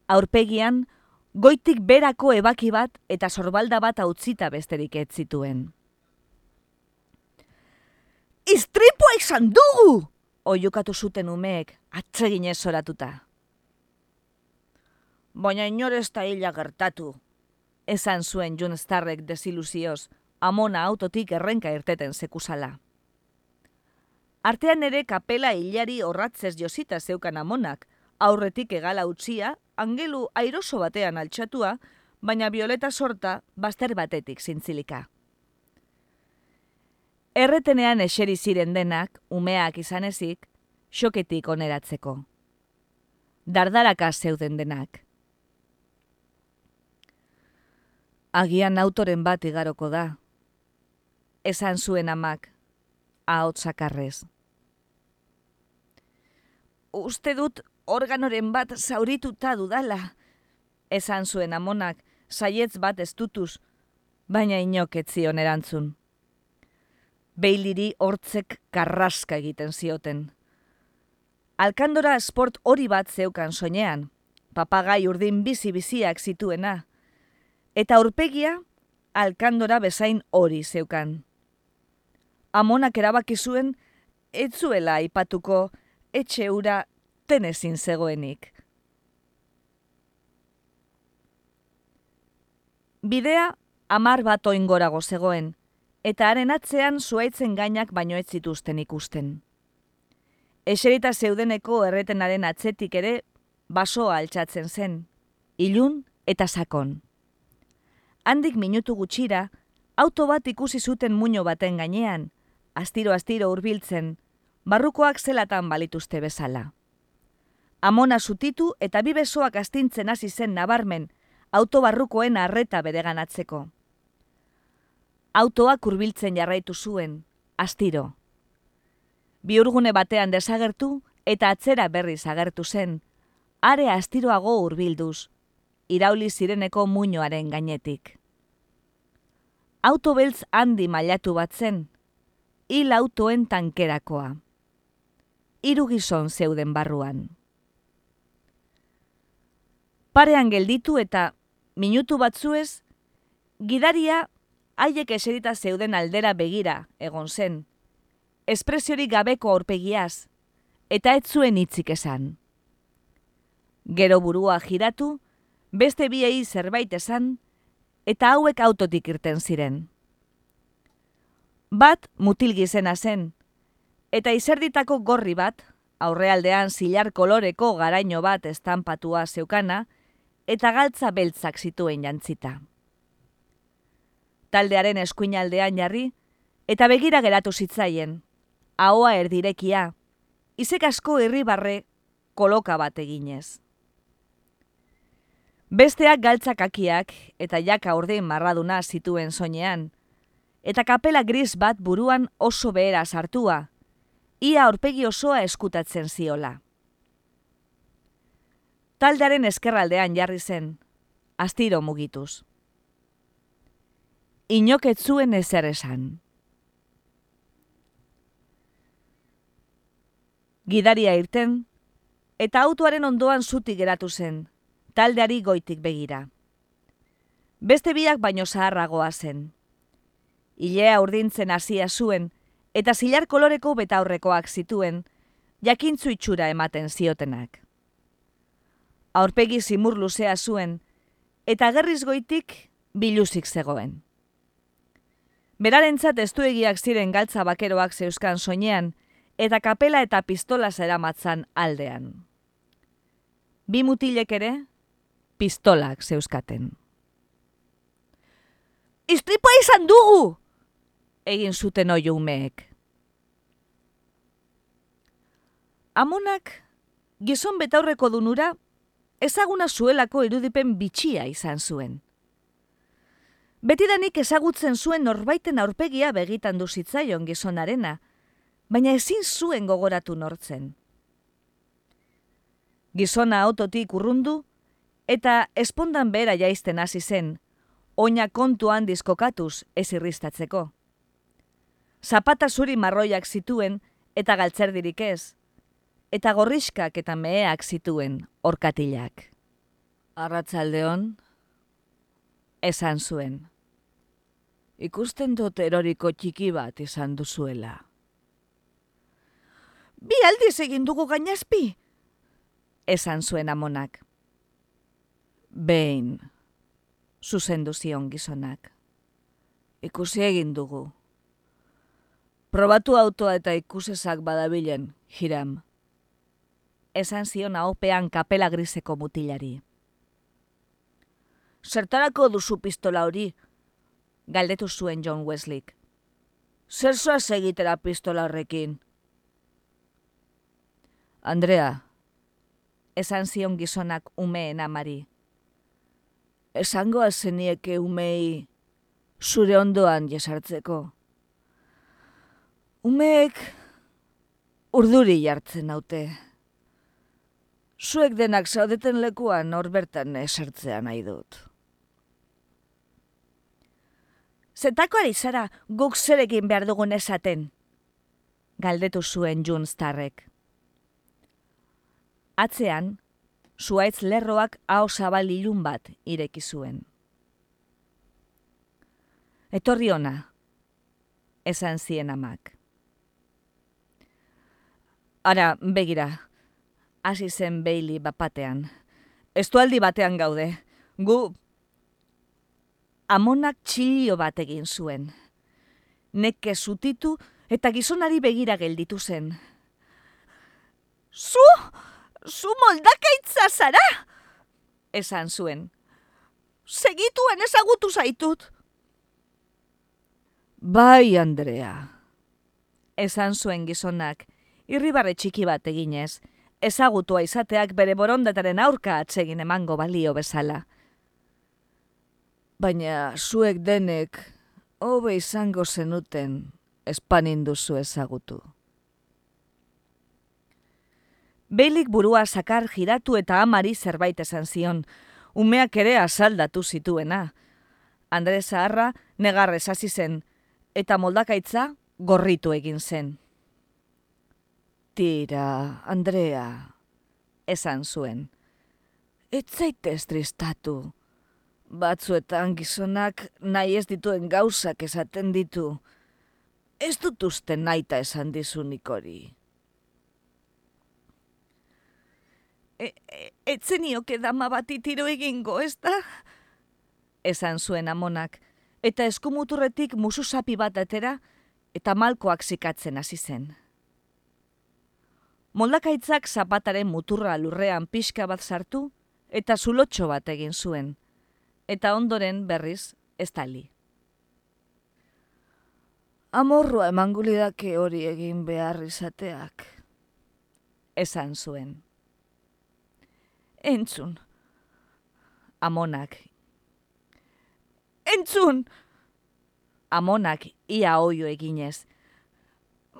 [SPEAKER 1] Aurpegian, goitik berako ebaki bat eta sorbalda bat utzita besterik ez zituen. Istripua izan dugu! Oiukatu zuten umeek, atsegin ez oratuta. Baina inorez da hila gertatu, esan zuen Jun Starrek desiluzioz, amona autotik errenka irteten sekusala. Artean ere kapela hilari horratzez josita zeukan amonak, aurretik egala utzia, angelu airoso batean altxatua, baina violeta sorta bazter batetik zintzilika. Erretenean eseri ziren denak, umeak izan ezik, xoketik oneratzeko. Dardaraka zeuden denak. Agian autoren bat igaroko da. Esan zuen amak, ahotsakarrez. Uste dut organoren bat zaurituta dudala. Esan zuen amonak, saietz bat ez dutuz, baina inoketzion erantzun beiliri hortzek karraska egiten zioten. Alkandora sport hori bat zeukan soinean, papagai urdin bizi-biziak zituena, eta aurpegia alkandora bezain hori zeukan. Amonak erabaki zuen, etzuela aipatuko etxe ura tenezin zegoenik. Bidea amar bat oingorago zegoen, eta haren atzean zuaitzen gainak baino ez zituzten ikusten. Eserita zeudeneko erretenaren atzetik ere basoa altxatzen zen, ilun eta sakon. handik minutu gutxira, auto bat ikusi zuten muño baten gainean, astiro-astiro hurbiltzen, barrukoak zelatan balituzte bezala. Amona zutitu eta bi besoak astintzen hasi zen nabarmen, autobarrukoen arreta bereganatzeko. Autoak hurbiltzen jarraitu zuen, astiro. Biurgune batean desagertu eta atzera berriz agertu zen, are astiroago hurbilduz, irauli zireneko muñoaren gainetik. Autobeltz handi mailatu bat zen, hil autoen tankerakoa. Hiru gizon zeuden barruan. Parean gelditu eta minutu batzuez, gidaria haiek eserita zeuden aldera begira egon zen, espresiorik gabeko aurpegiaz, eta ez zuen hitzik esan. Gero burua giratu, beste biei zerbait esan, eta hauek autotik irten ziren. Bat mutil gizena zen, eta izerditako gorri bat, aurrealdean zilar koloreko garaino bat estanpatua zeukana, eta galtza beltzak zituen jantzita. Taldearen eskuinaldean jarri, eta begira geratu zitzaien, ahoa erdirekia, izek asko irribarre koloka bat eginez. Besteak galtzakakiak eta jaka ordein marraduna zituen soinean, eta kapela gris bat buruan oso behera sartua, ia aurpegi osoa eskutatzen ziola. Taldearen eskerraldean jarri zen, astiro mugituz. Inoketzuen ezer esan. Gidaria irten, eta autoaren ondoan zutik geratu zen, taldeari goitik begira. Beste biak baino zaharragoa zen. Ilea urdintzen hasia zuen, eta zilar koloreko betaurrekoak zituen, jakintzu itxura ematen ziotenak. Aurpegi zimur luzea zuen, eta gerriz goitik biluzik zegoen. Berarentzat estuegiak ziren galtza bakeroak zeuskan soinean, eta kapela eta pistola zeramatzan aldean. Bi mutilek ere, pistolak zeuskaten. Istripa izan dugu! Egin zuten oi umeek. Amonak, gizon betaurreko dunura, ezaguna zuelako irudipen bitxia izan zuen. Betidanik ezagutzen zuen norbaiten aurpegia begitan duzitzaion gizonarena, baina ezin zuen gogoratu nortzen. Gizona autotik urrundu, eta espondan bera jaizten hasi zen, oina kontuan diskokatuz ez irristatzeko. Zapata zuri marroiak zituen eta galtzerdirik ez, eta gorriskak eta meheak zituen orkatilak. Arratzaldeon, esan zuen. Ikusten dut eroriko txiki bat izan duzuela. Bi aldiz egin dugu gainazpi? Esan zuen amonak. Behin, zuzendu zion gizonak. Ikusi egin dugu. Probatu autoa eta ikusesak badabilen, jiram. Esan zion ahopean kapela griseko mutilari. Zertarako duzu pistola hori? Galdetu zuen John Wesley. Zer zoaz egitera pistola horrekin? Andrea, esan zion gizonak umeen amari. Esango azenieke umei zure ondoan jesartzeko. Umeek urduri jartzen naute. Zuek denak zaudeten lekuan norbertan esartzea nahi dut. Zetako ari zara guk zerekin behar dugun esaten? Galdetu zuen Jun Starrek. Atzean, zuaitz lerroak hau zabal ilun bat ireki zuen. Etorri ona, esan zien amak. Ara, begira, hasi zen beili bapatean. Estualdi batean gaude, gu amonak txilio bat egin zuen. Neke zutitu eta gizonari begira gelditu zen. Zu! zu moldakaitza zara! Esan zuen. segituen ezagutu zaitut. Bai, Andrea, esan zuen gizonak, irribarre txiki bat eginez, ezagutua izateak bere borondataren aurka atsegin emango balio bezala. Baina zuek denek, hobe izango zenuten, espanin duzu ezagutu. Beilik burua sakar giratu eta amari zerbait esan zion, umeak ere asaldatu zituena. Andre Zaharra negarrez hasi zen, eta moldakaitza gorritu egin zen. Tira, Andrea, esan zuen. Ez zaitez tristatu. Batzuetan gizonak nahi ez dituen gauzak esaten ditu. Ez dut uste naita esan dizunik hori. E, e, etzenioke dama bati tiro egingo, ez da? Esan zuen amonak, eta eskumuturretik mususapi bat atera, eta malkoak zikatzen hasi zen. Moldakaitzak zapataren muturra lurrean pixka bat sartu, eta zulotxo bat egin zuen, eta ondoren berriz ez tali. Amorrua emangulidake hori egin behar izateak, esan zuen. Entzun. Amonak. Entzun! Amonak ia oio eginez.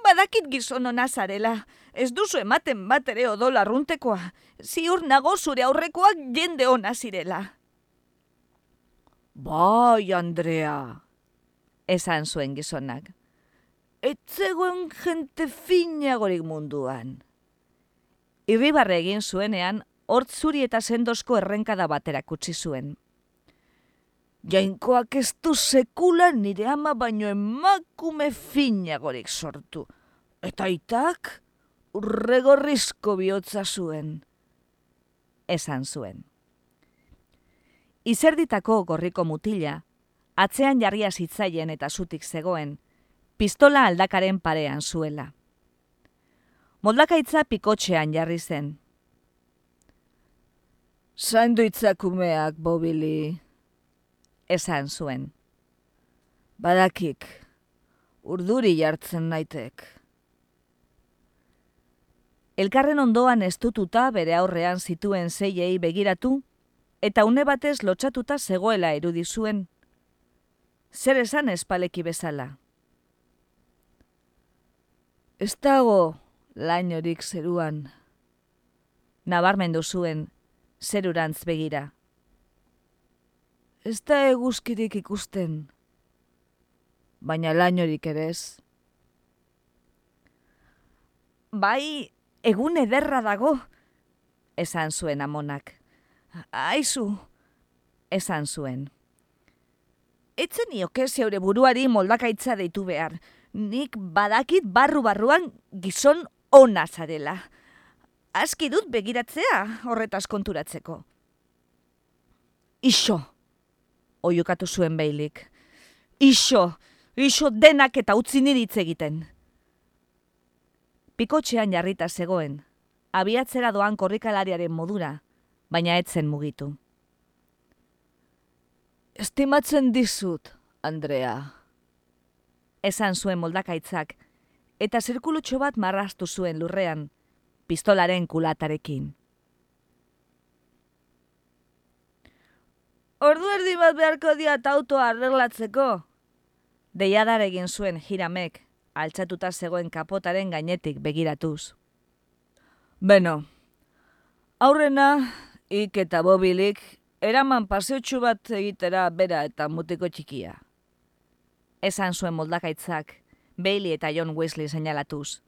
[SPEAKER 1] Badakit gizon hona zarela, ez duzu ematen bat ere odola runtekoa, ziur nago zure aurrekoak jende ona zirela. Bai, Andrea, esan zuen gizonak. Etzegoen jente finagorik munduan. Irribarre egin zuenean hortzuri eta sendozko errenkada batera kutsi zuen. Jainkoak ez du sekula nire ama baino emakume finagorik sortu. Eta itak urregorrizko bihotza zuen. Esan zuen. Izerditako gorriko mutila, atzean jarria zitzaien eta zutik zegoen, pistola aldakaren parean zuela. Moldakaitza pikotxean jarri zen, Zaindu itzakumeak, bobili, esan zuen. Badakik, urduri jartzen naitek. Elkarren ondoan estututa bere aurrean zituen zeiei begiratu, eta une batez lotxatuta zegoela erudi zuen. Zer esan espaleki bezala. Ez dago lainorik zeruan. Nabarmendu zuen, zerurantz begira. Ez da eguzkirik ikusten, baina lainorik ere ez. Bai, egun ederra dago, esan zuen amonak. Aizu, esan zuen. Etzen nioke zeure buruari moldakaitza deitu behar. Nik badakit barru-barruan gizon ona zarela aski dut begiratzea horretaz konturatzeko. Iso, oiukatu zuen behilik. Iso, iso denak eta utzi niritz egiten. Pikotxean jarrita zegoen, abiatzera doan korrikalariaren modura, baina etzen mugitu. Estimatzen dizut, Andrea. Esan zuen moldakaitzak, eta zirkulutxo bat marrastu zuen lurrean, pistolaren kulatarekin. Ordu erdi bat beharko diat autoa arreglatzeko. Deiadar egin zuen jiramek, altxatuta zegoen kapotaren gainetik begiratuz. Beno, aurrena, ik eta bobilik, eraman paseutxu bat egitera bera eta mutiko txikia. Esan zuen moldakaitzak, Bailey eta John Wesley seinalatuz.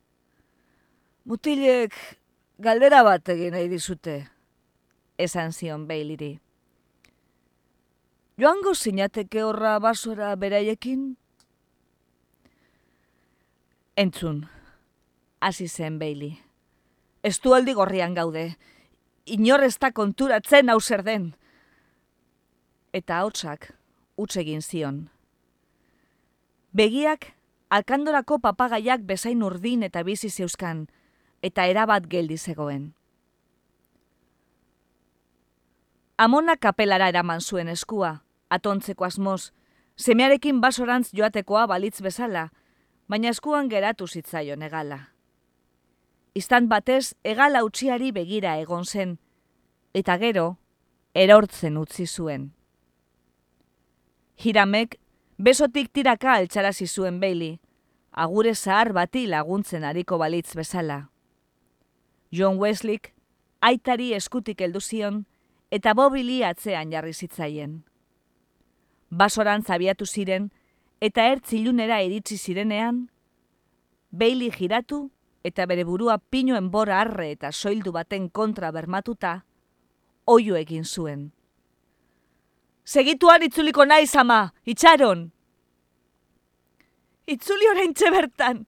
[SPEAKER 1] Mutilek galdera bat egin nahi dizute, esan zion behiliri. Joango zinateke horra basora beraiekin? Entzun, hasi zen behili. Ez du aldi gorrian gaude, inor ez da konturatzen hau zer den. Eta hautsak, egin zion. Begiak, alkandorako papagaiak bezain urdin eta bizi zeuzkan, eta erabat geldi zegoen. Amona kapelara eraman zuen eskua, atontzeko asmoz, semearekin basorantz joatekoa balitz bezala, baina eskuan geratu zitzaion egala. Istan batez, egala utziari begira egon zen, eta gero, erortzen utzi zuen. Hiramek, besotik tiraka altxarazi zuen beili, agure zahar bati laguntzen ariko balitz bezala. John Wesleyk, aitari eskutik heldu zion, eta bobili atzean jarri zitzaien. Basoran zabiatu ziren, eta ertzilunera iritsi zirenean, beili giratu eta bere burua pinoen bora arre eta soildu baten kontra bermatuta, oio egin zuen. Segituan itzuliko nahi ama, itxaron! Itzuli orain bertan!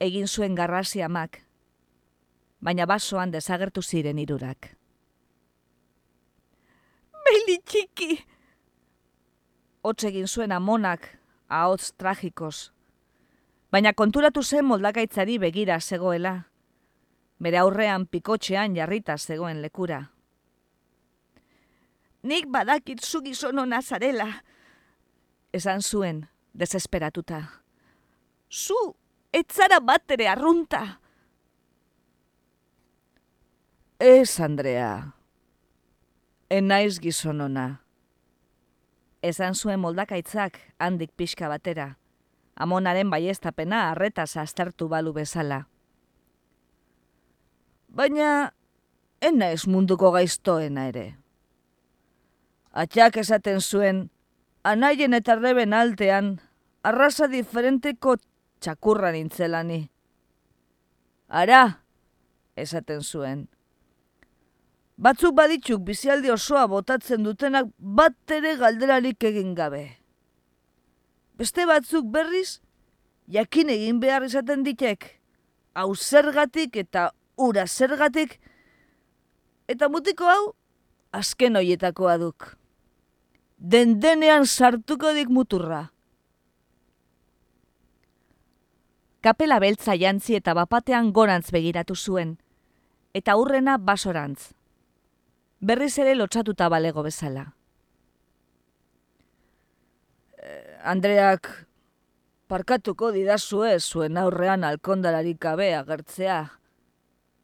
[SPEAKER 1] Egin zuen garrasi amak, baina basoan desagertu ziren irurak. Beli txiki! Hotz egin zuen amonak, ahotz tragikos. Baina konturatu zen moldakaitzari begira zegoela. Bere aurrean pikotxean jarrita zegoen lekura. Nik badakit zu gizon hona zarela. Esan zuen, desesperatuta. Zu, etzara batere arrunta. Ez, Andrea. Enaiz gizon ona. Esan zuen moldakaitzak handik pixka batera. Amonaren baiestapena arreta aztertu balu bezala. Baina, ena ez munduko gaiztoena ere. Atxak esaten zuen, anaien eta reben altean, arraza diferenteko txakurra nintzelani. Ara, esaten zuen, Batzuk baditzuk bizialdi osoa botatzen dutenak bat ere galderarik egin gabe. Beste batzuk berriz, jakin egin behar izaten ditek, hau zergatik eta ura zergatik, eta mutiko hau, azken hoietakoa duk. Den denean sartuko dik muturra. Kapela beltza jantzi eta bapatean gorantz begiratu zuen, eta hurrena basorantz berriz ere lotsatuta balego bezala. Andreak parkatuko didazue zuen aurrean alkondalarik gabe agertzea,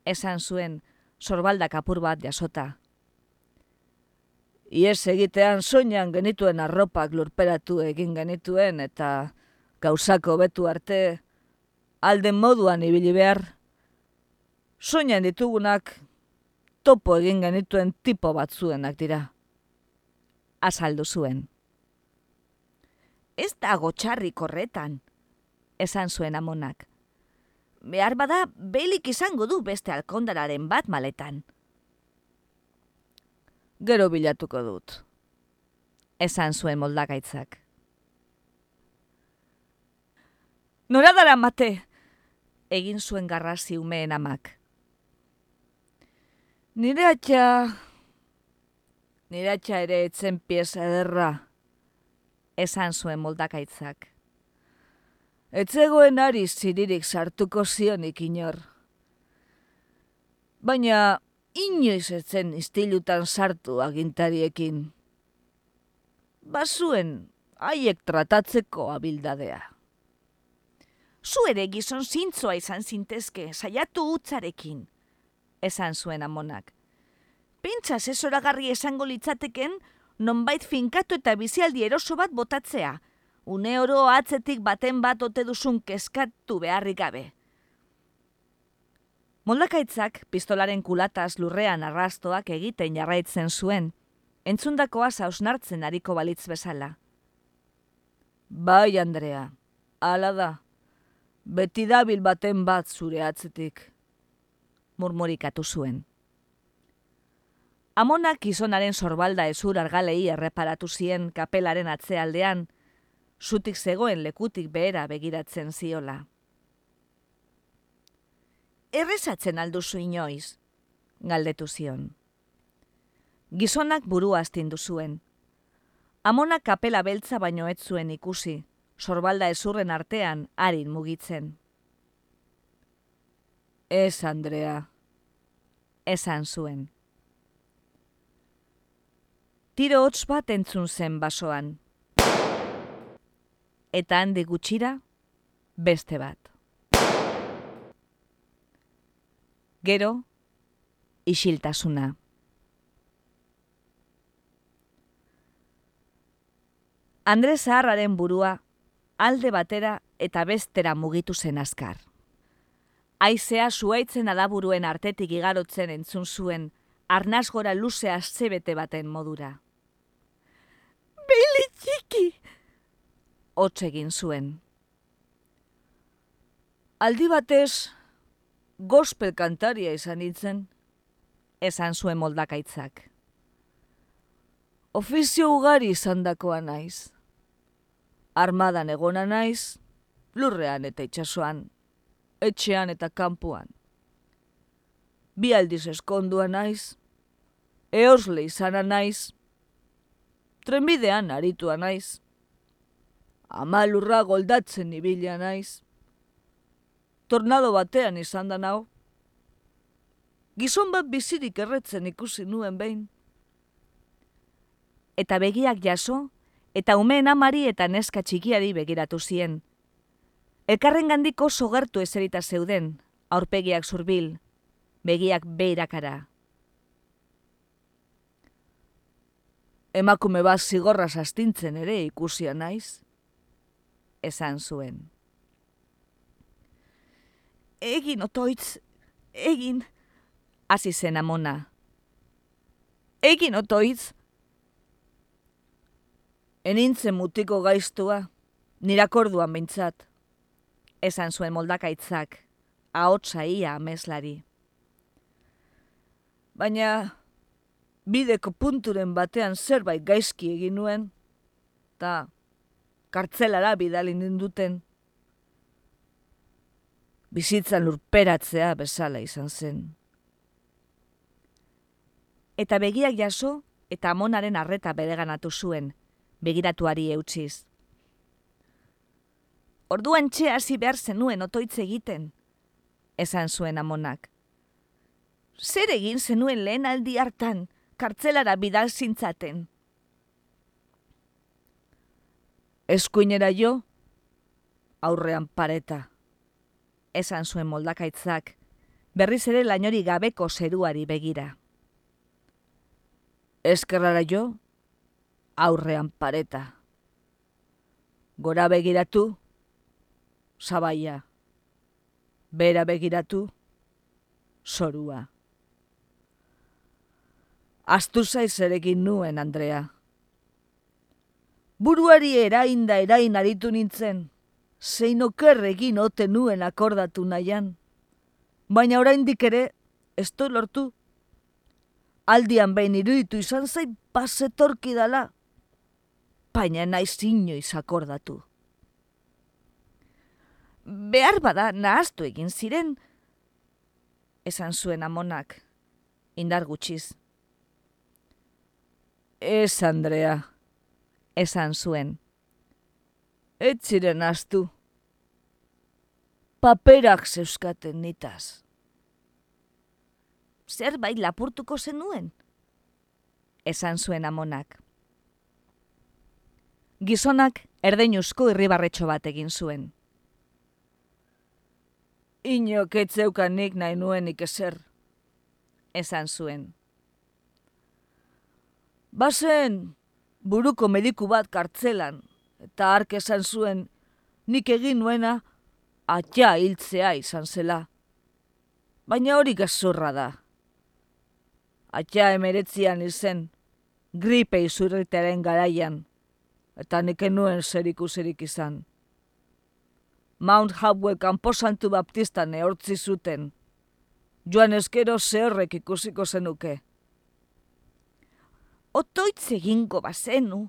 [SPEAKER 1] esan zuen sorbaldak apur bat jasota. Iez egitean soinan genituen arropak lurperatu egin genituen eta gauzako betu arte alden moduan ibili behar. Soinan ditugunak topo egin genituen tipo batzuenak dira. Azaldu zuen. Ez da gotxarri korretan, esan zuen amonak. Behar bada, belik izango du beste alkondararen bat maletan. Gero bilatuko dut, esan zuen moldakaitzak. Noradara mate, egin zuen garrasi umeen amak. Nire atxa... Nire atxa ere etzen pieza ederra. Esan zuen moldakaitzak. Etzegoen ari ziririk sartuko zionik inor. Baina inoiz etzen istilutan sartu agintariekin. Bazuen haiek tratatzeko abildadea. Zu ere gizon zintzoa izan zintezke, saiatu utzarekin esan zuen amonak. Pentsa sesoragarri esango litzateken, nonbait finkatu eta bizialdi eroso bat botatzea. Une oro atzetik baten bat ote duzun keskatu beharrik gabe. Moldakaitzak pistolaren kulataz lurrean arrastoak egiten jarraitzen zuen, entzundakoa zausnartzen ariko balitz bezala. Bai, Andrea, ala da, beti dabil baten bat zure atzetik murmurikatu zuen. Amonak gizonaren sorbalda ezur argalei erreparatu zien kapelaren atzealdean, zutik zegoen lekutik behera begiratzen ziola. Errezatzen alduzu inoiz, galdetu zion. Gizonak burua astindu zuen. Amonak kapela beltza baino ez zuen ikusi, sorbalda ezurren artean harin mugitzen. Ez, Andrea, esan zuen. Tiro hotz bat entzun zen basoan. Eta handi gutxira, beste bat. Gero, isiltasuna. Andre Zaharraren burua alde batera eta bestera mugitu zen azkar. Aizea zuaitzen adaburuen artetik igarotzen entzun zuen, arnasgora luzea zebete baten modura. Bili txiki! Hots egin zuen. Aldi batez, gospel kantaria izan nintzen, esan zuen moldakaitzak. Ofizio ugari izan dakoa naiz. Armadan egona naiz, lurrean eta itsasoan, etxean eta kanpoan. Bi aldiz eskondua naiz, eosle izana naiz, trenbidean aritua naiz, amalurra goldatzen ibila naiz, tornado batean izan da nau, gizon bat bizirik erretzen ikusi nuen behin, eta begiak jaso, eta umeen amari eta neska txikiari begiratu zien. Elkarren gandiko sogertu eserita zeuden, aurpegiak zurbil, begiak beirakara. Emakume bat zigorra astintzen ere ikusia naiz, esan zuen. Egin otoitz, egin, hasi zen amona. Egin otoitz, Enintzen mutiko gaiztua, nirakorduan bintzat. Esan zuen moldakaitzak, ahotsa ia ameslari. Baina, bideko punturen batean zerbait gaizki egin nuen, eta kartzelara bidali ninduten. Bizitzan lurperatzea bezala izan zen. Eta begiak jaso, eta amonaren arreta bereganatu zuen, begiratuari eutxiz. Orduan txe hasi behar zenuen otoitz egiten, esan zuen amonak. Zer egin zenuen lehen aldi hartan, kartzelara bidal zintzaten. Eskuinera jo, aurrean pareta, esan zuen moldakaitzak, berriz ere lainori gabeko zeruari begira. Eskerrara jo, aurrean pareta. Gora begiratu, sabaia. Bera begiratu, sorua. Astu zaiz erekin nuen, Andrea. Buruari erain da erain aritu nintzen, zein okerregin ote nuen akordatu nahian. Baina oraindik ere, ez lortu. Aldian behin iruditu izan zain pasetorki dala baina naiz inoiz akordatu. Behar bada nahaztu egin ziren, esan zuen amonak, indar gutxiz. Ez, Andrea, esan zuen. Ez ziren astu. Paperak zeuskaten nitaz. Zerbait lapurtuko zenuen? Esan zuen amonak gizonak erdeinuzko irribarretxo bat egin zuen. Inok etzeukan nik nahi nuen eser, esan zuen. Bazen, buruko mediku bat kartzelan, eta ark esan zuen, nik egin nuena, atxa hiltzea izan zela. Baina hori gazurra da. Atxa emeretzian izen, gripe izurritaren garaian, eta nik enuen zer ikusirik izan. Mount Hubwell kanposantu baptista neortzi zuten. Joan eskero zerrek ikusiko zenuke. Otoitz egingo bazenu,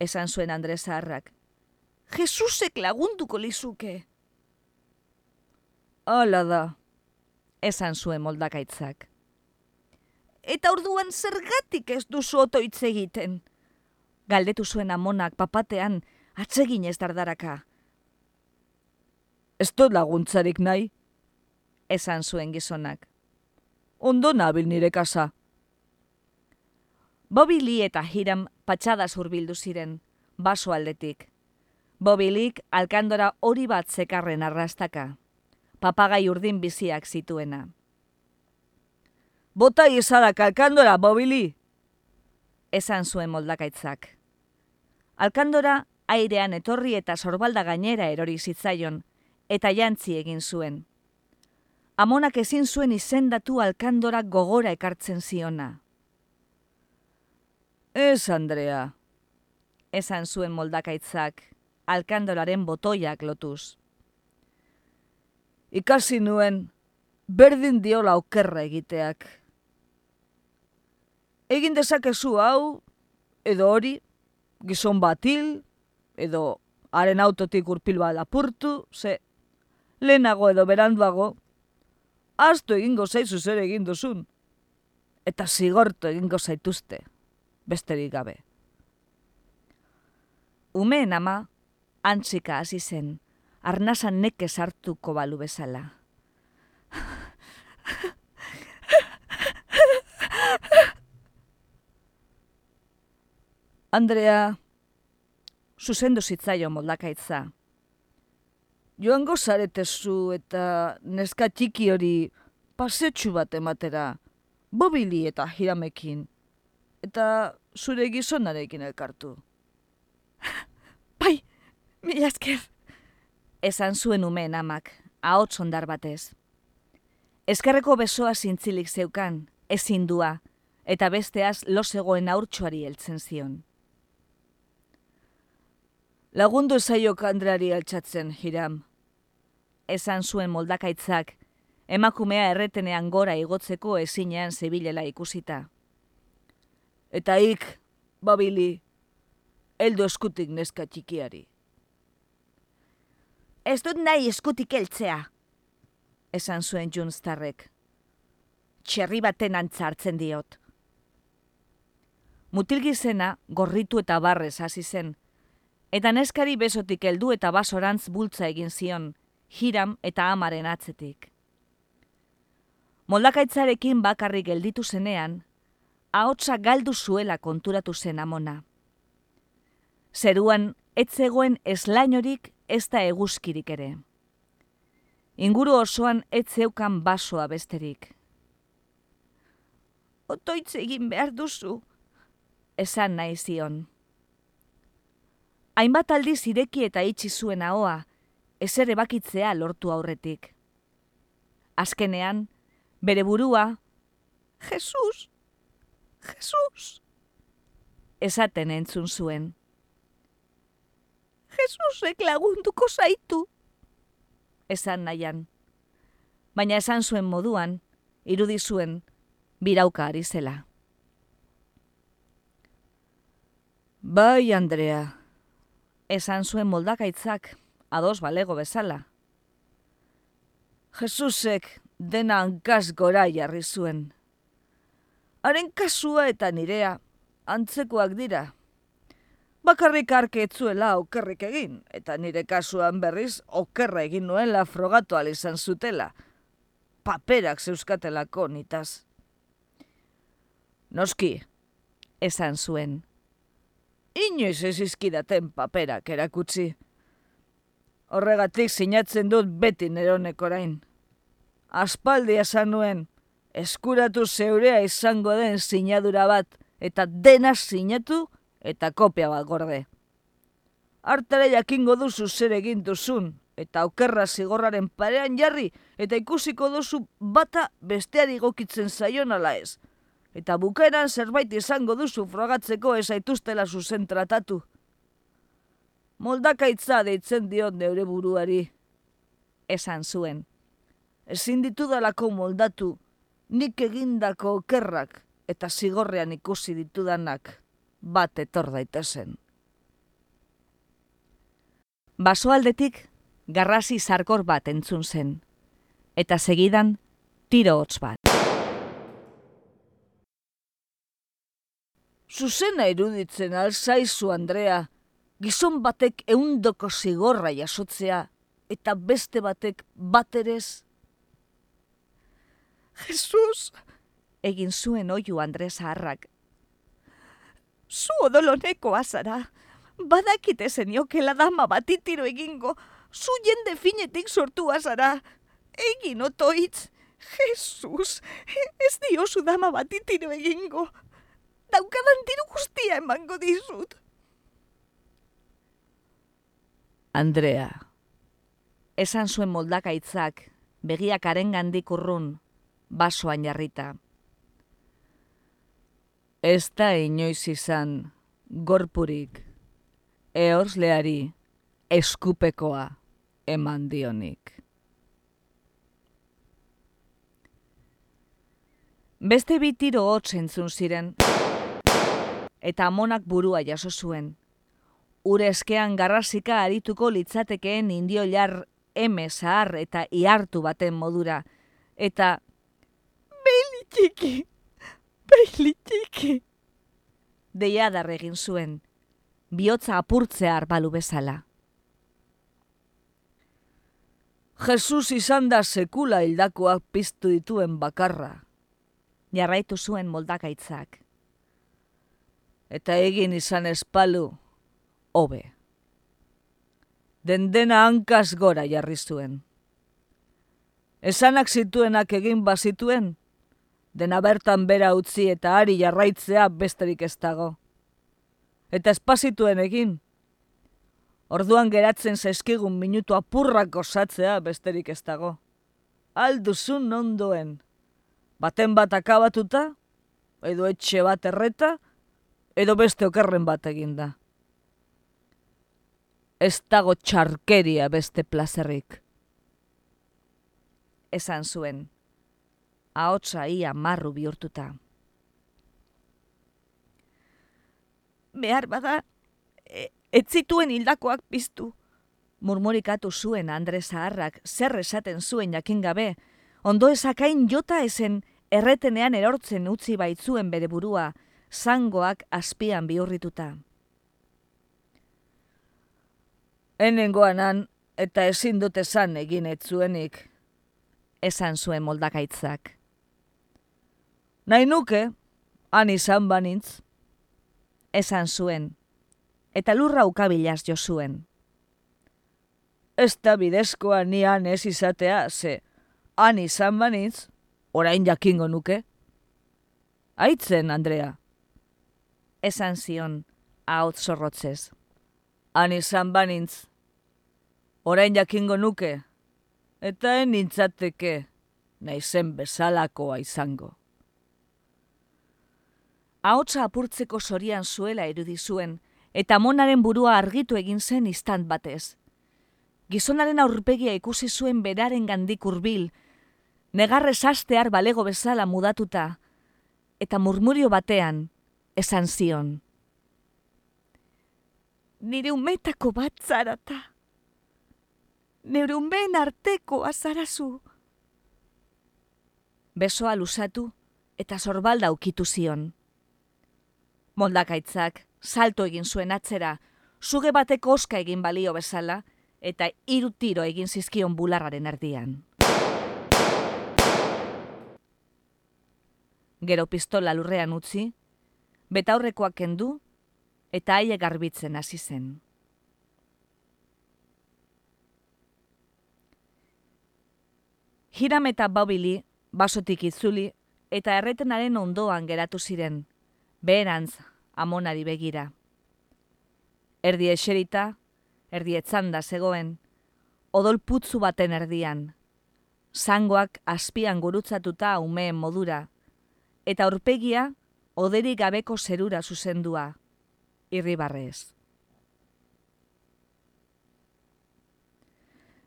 [SPEAKER 1] esan zuen Andres Arrak. Jesusek lagunduko lizuke. Hala da, esan zuen moldakaitzak. Eta orduan zergatik ez duzu otoitz egiten galdetu zuen amonak papatean, atsegin ez dardaraka. Ez dut laguntzarik nahi, esan zuen gizonak. Ondo nabil nire kasa. Bobby Lee eta Hiram patxada zurbildu ziren, baso aldetik. Bobby Leek alkandora hori bat zekarren arrastaka. Papagai urdin biziak zituena. Bota izadak alkandora, Bobby Lee! Esan zuen moldakaitzak. Alkandora airean etorri eta sorbalda gainera erori zitzaion, eta jantzi egin zuen. Amonak ezin zuen izendatu alkandora gogora ekartzen ziona. Ez, Andrea, esan zuen moldakaitzak, alkandoraren botoiak lotuz. Ikasi nuen, berdin diola okerra egiteak. Egin dezakezu hau, edo hori, gizon batil, edo haren autotik urpil bat apurtu, ze lehenago edo beranduago, astu egingo zaizu zer egin duzun, eta zigortu egingo zaituzte besterik gabe. Umeen ama, antzika hasi zen, arnazan neke sartuko balu bezala. Andrea, zuzendu zitzaio moldakaitza. Joango zaretezu eta neska txiki hori pasetxu bat ematera, bobili eta hiramekin eta zure gizonarekin elkartu. bai, mila esker. Esan zuen umeen amak, ahots ondar batez. Eskerreko besoa zintzilik zeukan, ezin dua, eta besteaz lozegoen aurtsuari heltzen zion. Lagundu zaiok Andreari altxatzen, Hiram. Esan zuen moldakaitzak, emakumea erretenean gora igotzeko ezinean zebilela ikusita. Eta ik, babili, eldo eskutik neska txikiari. Ez dut nahi eskutik eltzea, esan zuen Junstarrek. Txerri baten antzartzen diot. Mutilgizena gorritu eta barrez hasi zen, eta neskari besotik heldu eta basorantz bultza egin zion, hiram eta amaren atzetik. Moldakaitzarekin bakarrik gelditu zenean, ahotsa galdu zuela konturatu zen amona. Zeruan, etzegoen eslainorik ez da eguzkirik ere. Inguru osoan etzeukan basoa besterik. Otoitz egin behar duzu, esan nahi zion. Hainbat aldiz ireki eta itxi zuen ahoa, ezer ebakitzea lortu aurretik. Azkenean, bere burua, Jesus, Jesus! Esaten entzun zuen. Jesusek lagunduko zaitu! Esan nahian. Baina esan zuen moduan, irudi zuen, birauka ari zela. Bai, Andrea, esan zuen moldakaitzak, ados balego bezala. Jesusek dena hankaz gora jarri zuen. Haren kasua eta nirea, antzekoak dira. Bakarrik arke etzuela okerrik egin, eta nire kasuan berriz okerra egin nuela frogatu izan zutela. Paperak zeuskatelako nitaz. Noski, esan zuen. Inoiz ez izkidaten paperak erakutsi. Horregatik sinatzen dut beti neronek orain. Aspaldi esan nuen, eskuratu zeurea izango den sinadura bat, eta dena sinatu eta kopia bat gorde. Artare jakingo duzu zer egin duzun, eta okerra zigorraren parean jarri, eta ikusiko duzu bata besteari gokitzen zaion ala ez. Eta bukaeran zerbait izango duzu frogatzeko ez aituztela zuzen tratatu. Moldakaitza deitzen diot neure buruari. Esan zuen. Ezin ditudalako moldatu, nik egindako okerrak eta zigorrean ikusi ditudanak bat etor daitezen. Basoaldetik garrasi zarkor bat entzun zen, eta segidan tiro hotz bat. Zuzena iruditzen alzaizu, Andrea, gizon batek eundoko zigorra jasotzea, eta beste batek baterez Jesus! Egin zuen oiu Andres harrak. zu odoloneko azara. Badakite zeniokela dama bat itiro egingo, zu jende finetik sortu azara. Egin otoitz, Jesus, ez diozu dama bat itiro egingo. Daukadan diru guztia emango dizut. Andrea, esan zuen moldakaitzak, begiak arengandik urrun, basoan jarrita. Ez da inoiz izan, gorpurik, eorzleari, eskupekoa eman dionik. Beste bitiro hotz entzun ziren, eta amonak burua jaso zuen. Ure eskean garrasika arituko litzatekeen indio jar eme zahar eta ihartu baten modura. Eta, beili txiki, beili txiki. Deia egin zuen, bihotza apurtzea arbalu bezala. Jesus izan da sekula hildakoak piztu dituen bakarra. Jarraitu zuen moldakaitzak. Eta egin izan espalu, hobe. Den dena hankaz gora jarri zuen. Esanak zituenak egin bazituen, dena bertan bera utzi eta ari jarraitzea besterik ez dago. Eta espazituen egin, Orduan geratzen zaizkigun minutu apurrak osatzea besterik ez dago. Alduzun ondoen. Baten bat akabatuta, edo etxe bat erreta, edo beste okerren bat eginda. Ez dago txarkeria beste plazerrik. Esan zuen, ahotsa ia marru bihurtuta. Behar bada, e, ez zituen hildakoak piztu. Murmurikatu zuen Andre Zaharrak zer esaten zuen jakin gabe, ondo ezakain jota esen erretenean erortzen utzi baitzuen bere burua, zangoak azpian bihurrituta. Enengoanan eta ezin dute zan egin etzuenik, esan zuen moldakaitzak. Nahi nuke, han izan banintz, esan zuen, eta lurra ukabilaz jo zuen. Ez da bidezkoa ni han ez izatea, ze han izan banitz, orain jakingo nuke. Aitzen, Andrea. Esan zion, haut zorrotzez. Han izan banintz, orain jakingo nuke, eta en nintzateke, naizen bezalakoa izango. Ahotsa apurtzeko sorian zuela irudi zuen, eta monaren burua argitu egin zen istant batez. Gizonaren aurpegia ikusi zuen beraren gandik urbil, negarrez astear balego bezala mudatuta, eta murmurio batean esan zion. Nire umetako bat zarata. Nire umeen arteko azarazu. Besoa lusatu eta zorbalda ukitu zion. Moldakaitzak, salto egin zuen atzera, suge bateko oska egin balio bezala, eta hiru tiro egin zizkion bularraren erdian. Gero pistola lurrean utzi, betaurrekoak kendu, eta aile garbitzen hasi zen. Hiram eta babili, basotik itzuli, eta erretenaren ondoan geratu ziren, beherantz amonari begira. Erdi eserita, erdi etzanda zegoen, odol putzu baten erdian, zangoak azpian gurutzatuta umeen modura, eta aurpegia oderi gabeko zerura zuzendua, irribarrez.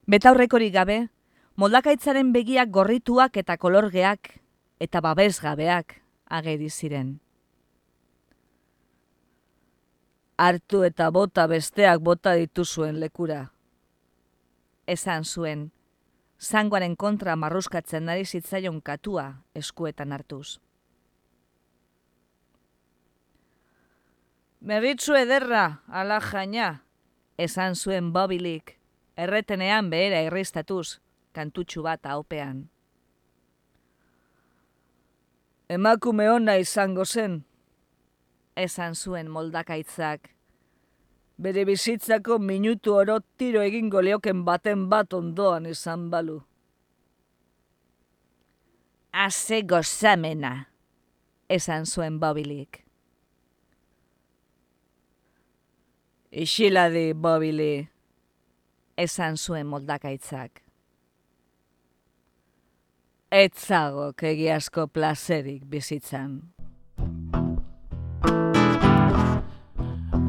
[SPEAKER 1] Betaurrekorik gabe, moldakaitzaren begiak gorrituak eta kolorgeak eta babesgabeak ageri ziren. Hartu eta bota besteak bota dituzuen lekura. Esan zuen, zangoaren kontra marruskatzen nari zitzaion katua eskuetan hartuz. Meritzu ederra, ala jaina, esan zuen bobilik, erretenean behera irristatuz, kantutxu bat haupean. Emakume ona izango zen, esan zuen moldakaitzak. Bere bizitzako minutu oro tiro egingo leoken baten bat ondoan izan balu. Aze gozamena, esan zuen bobilik. Isiladi, bobili, esan zuen moldakaitzak. Etzagok egiazko plazerik bizitzan.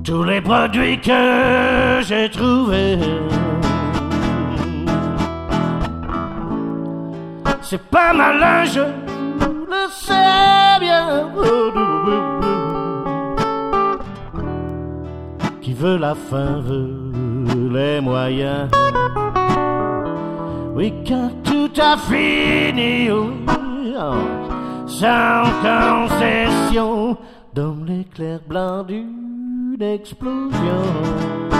[SPEAKER 2] Tous les produits que j'ai trouvés. C'est pas malin, je le sais bien. Qui veut la fin veut les moyens. Oui, quand tout a fini, oui, sans concession, dans l'éclair blanc food explosion.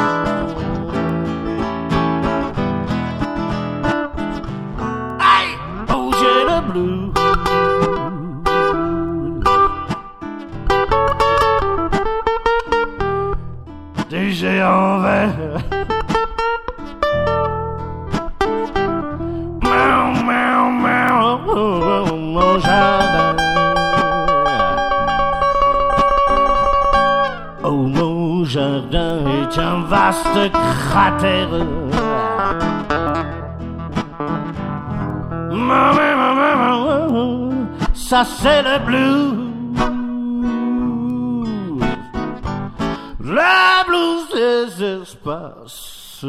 [SPEAKER 2] Hey, ocean blue. Du. Meow, meow, meow. Jardin est un vaste cratère. Ça c'est le blues. La blues des espaces.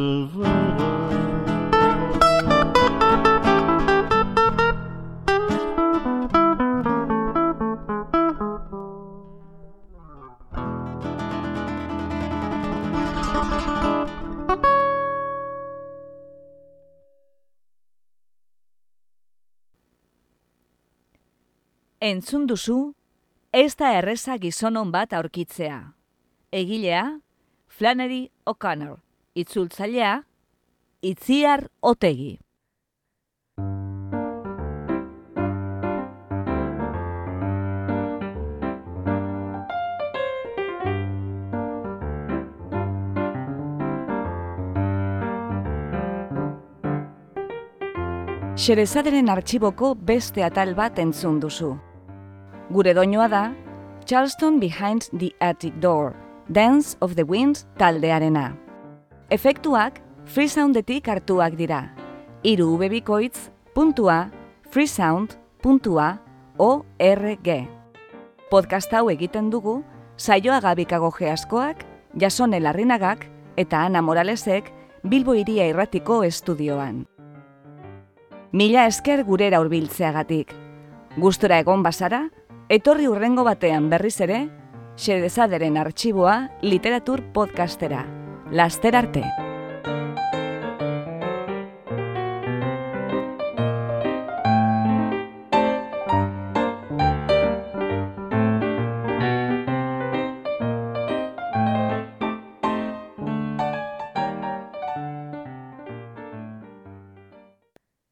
[SPEAKER 1] Entzun duzu, ez da erreza gizonon bat aurkitzea. Egilea, Flannery O'Connor. Itzultzailea, Itziar Otegi. Xerezaderen artxiboko beste atal bat entzun duzu. Gure doinoa da, Charleston Behind the Attic Door, Dance of the Winds taldearena. Efektuak freesoundetik hartuak dira. Iru ubebikoitz puntua freesound puntua org. Podcast hau egiten dugu, saioa gabikago geaskoak, jasone larrinagak eta Ana Moralesek Bilbo iria irratiko estudioan. Mila esker gurera hurbiltzeagatik. Gustora egon bazara, etorri urrengo batean berriz ere, xedezaderen artxiboa literatur podcastera. Laster arte!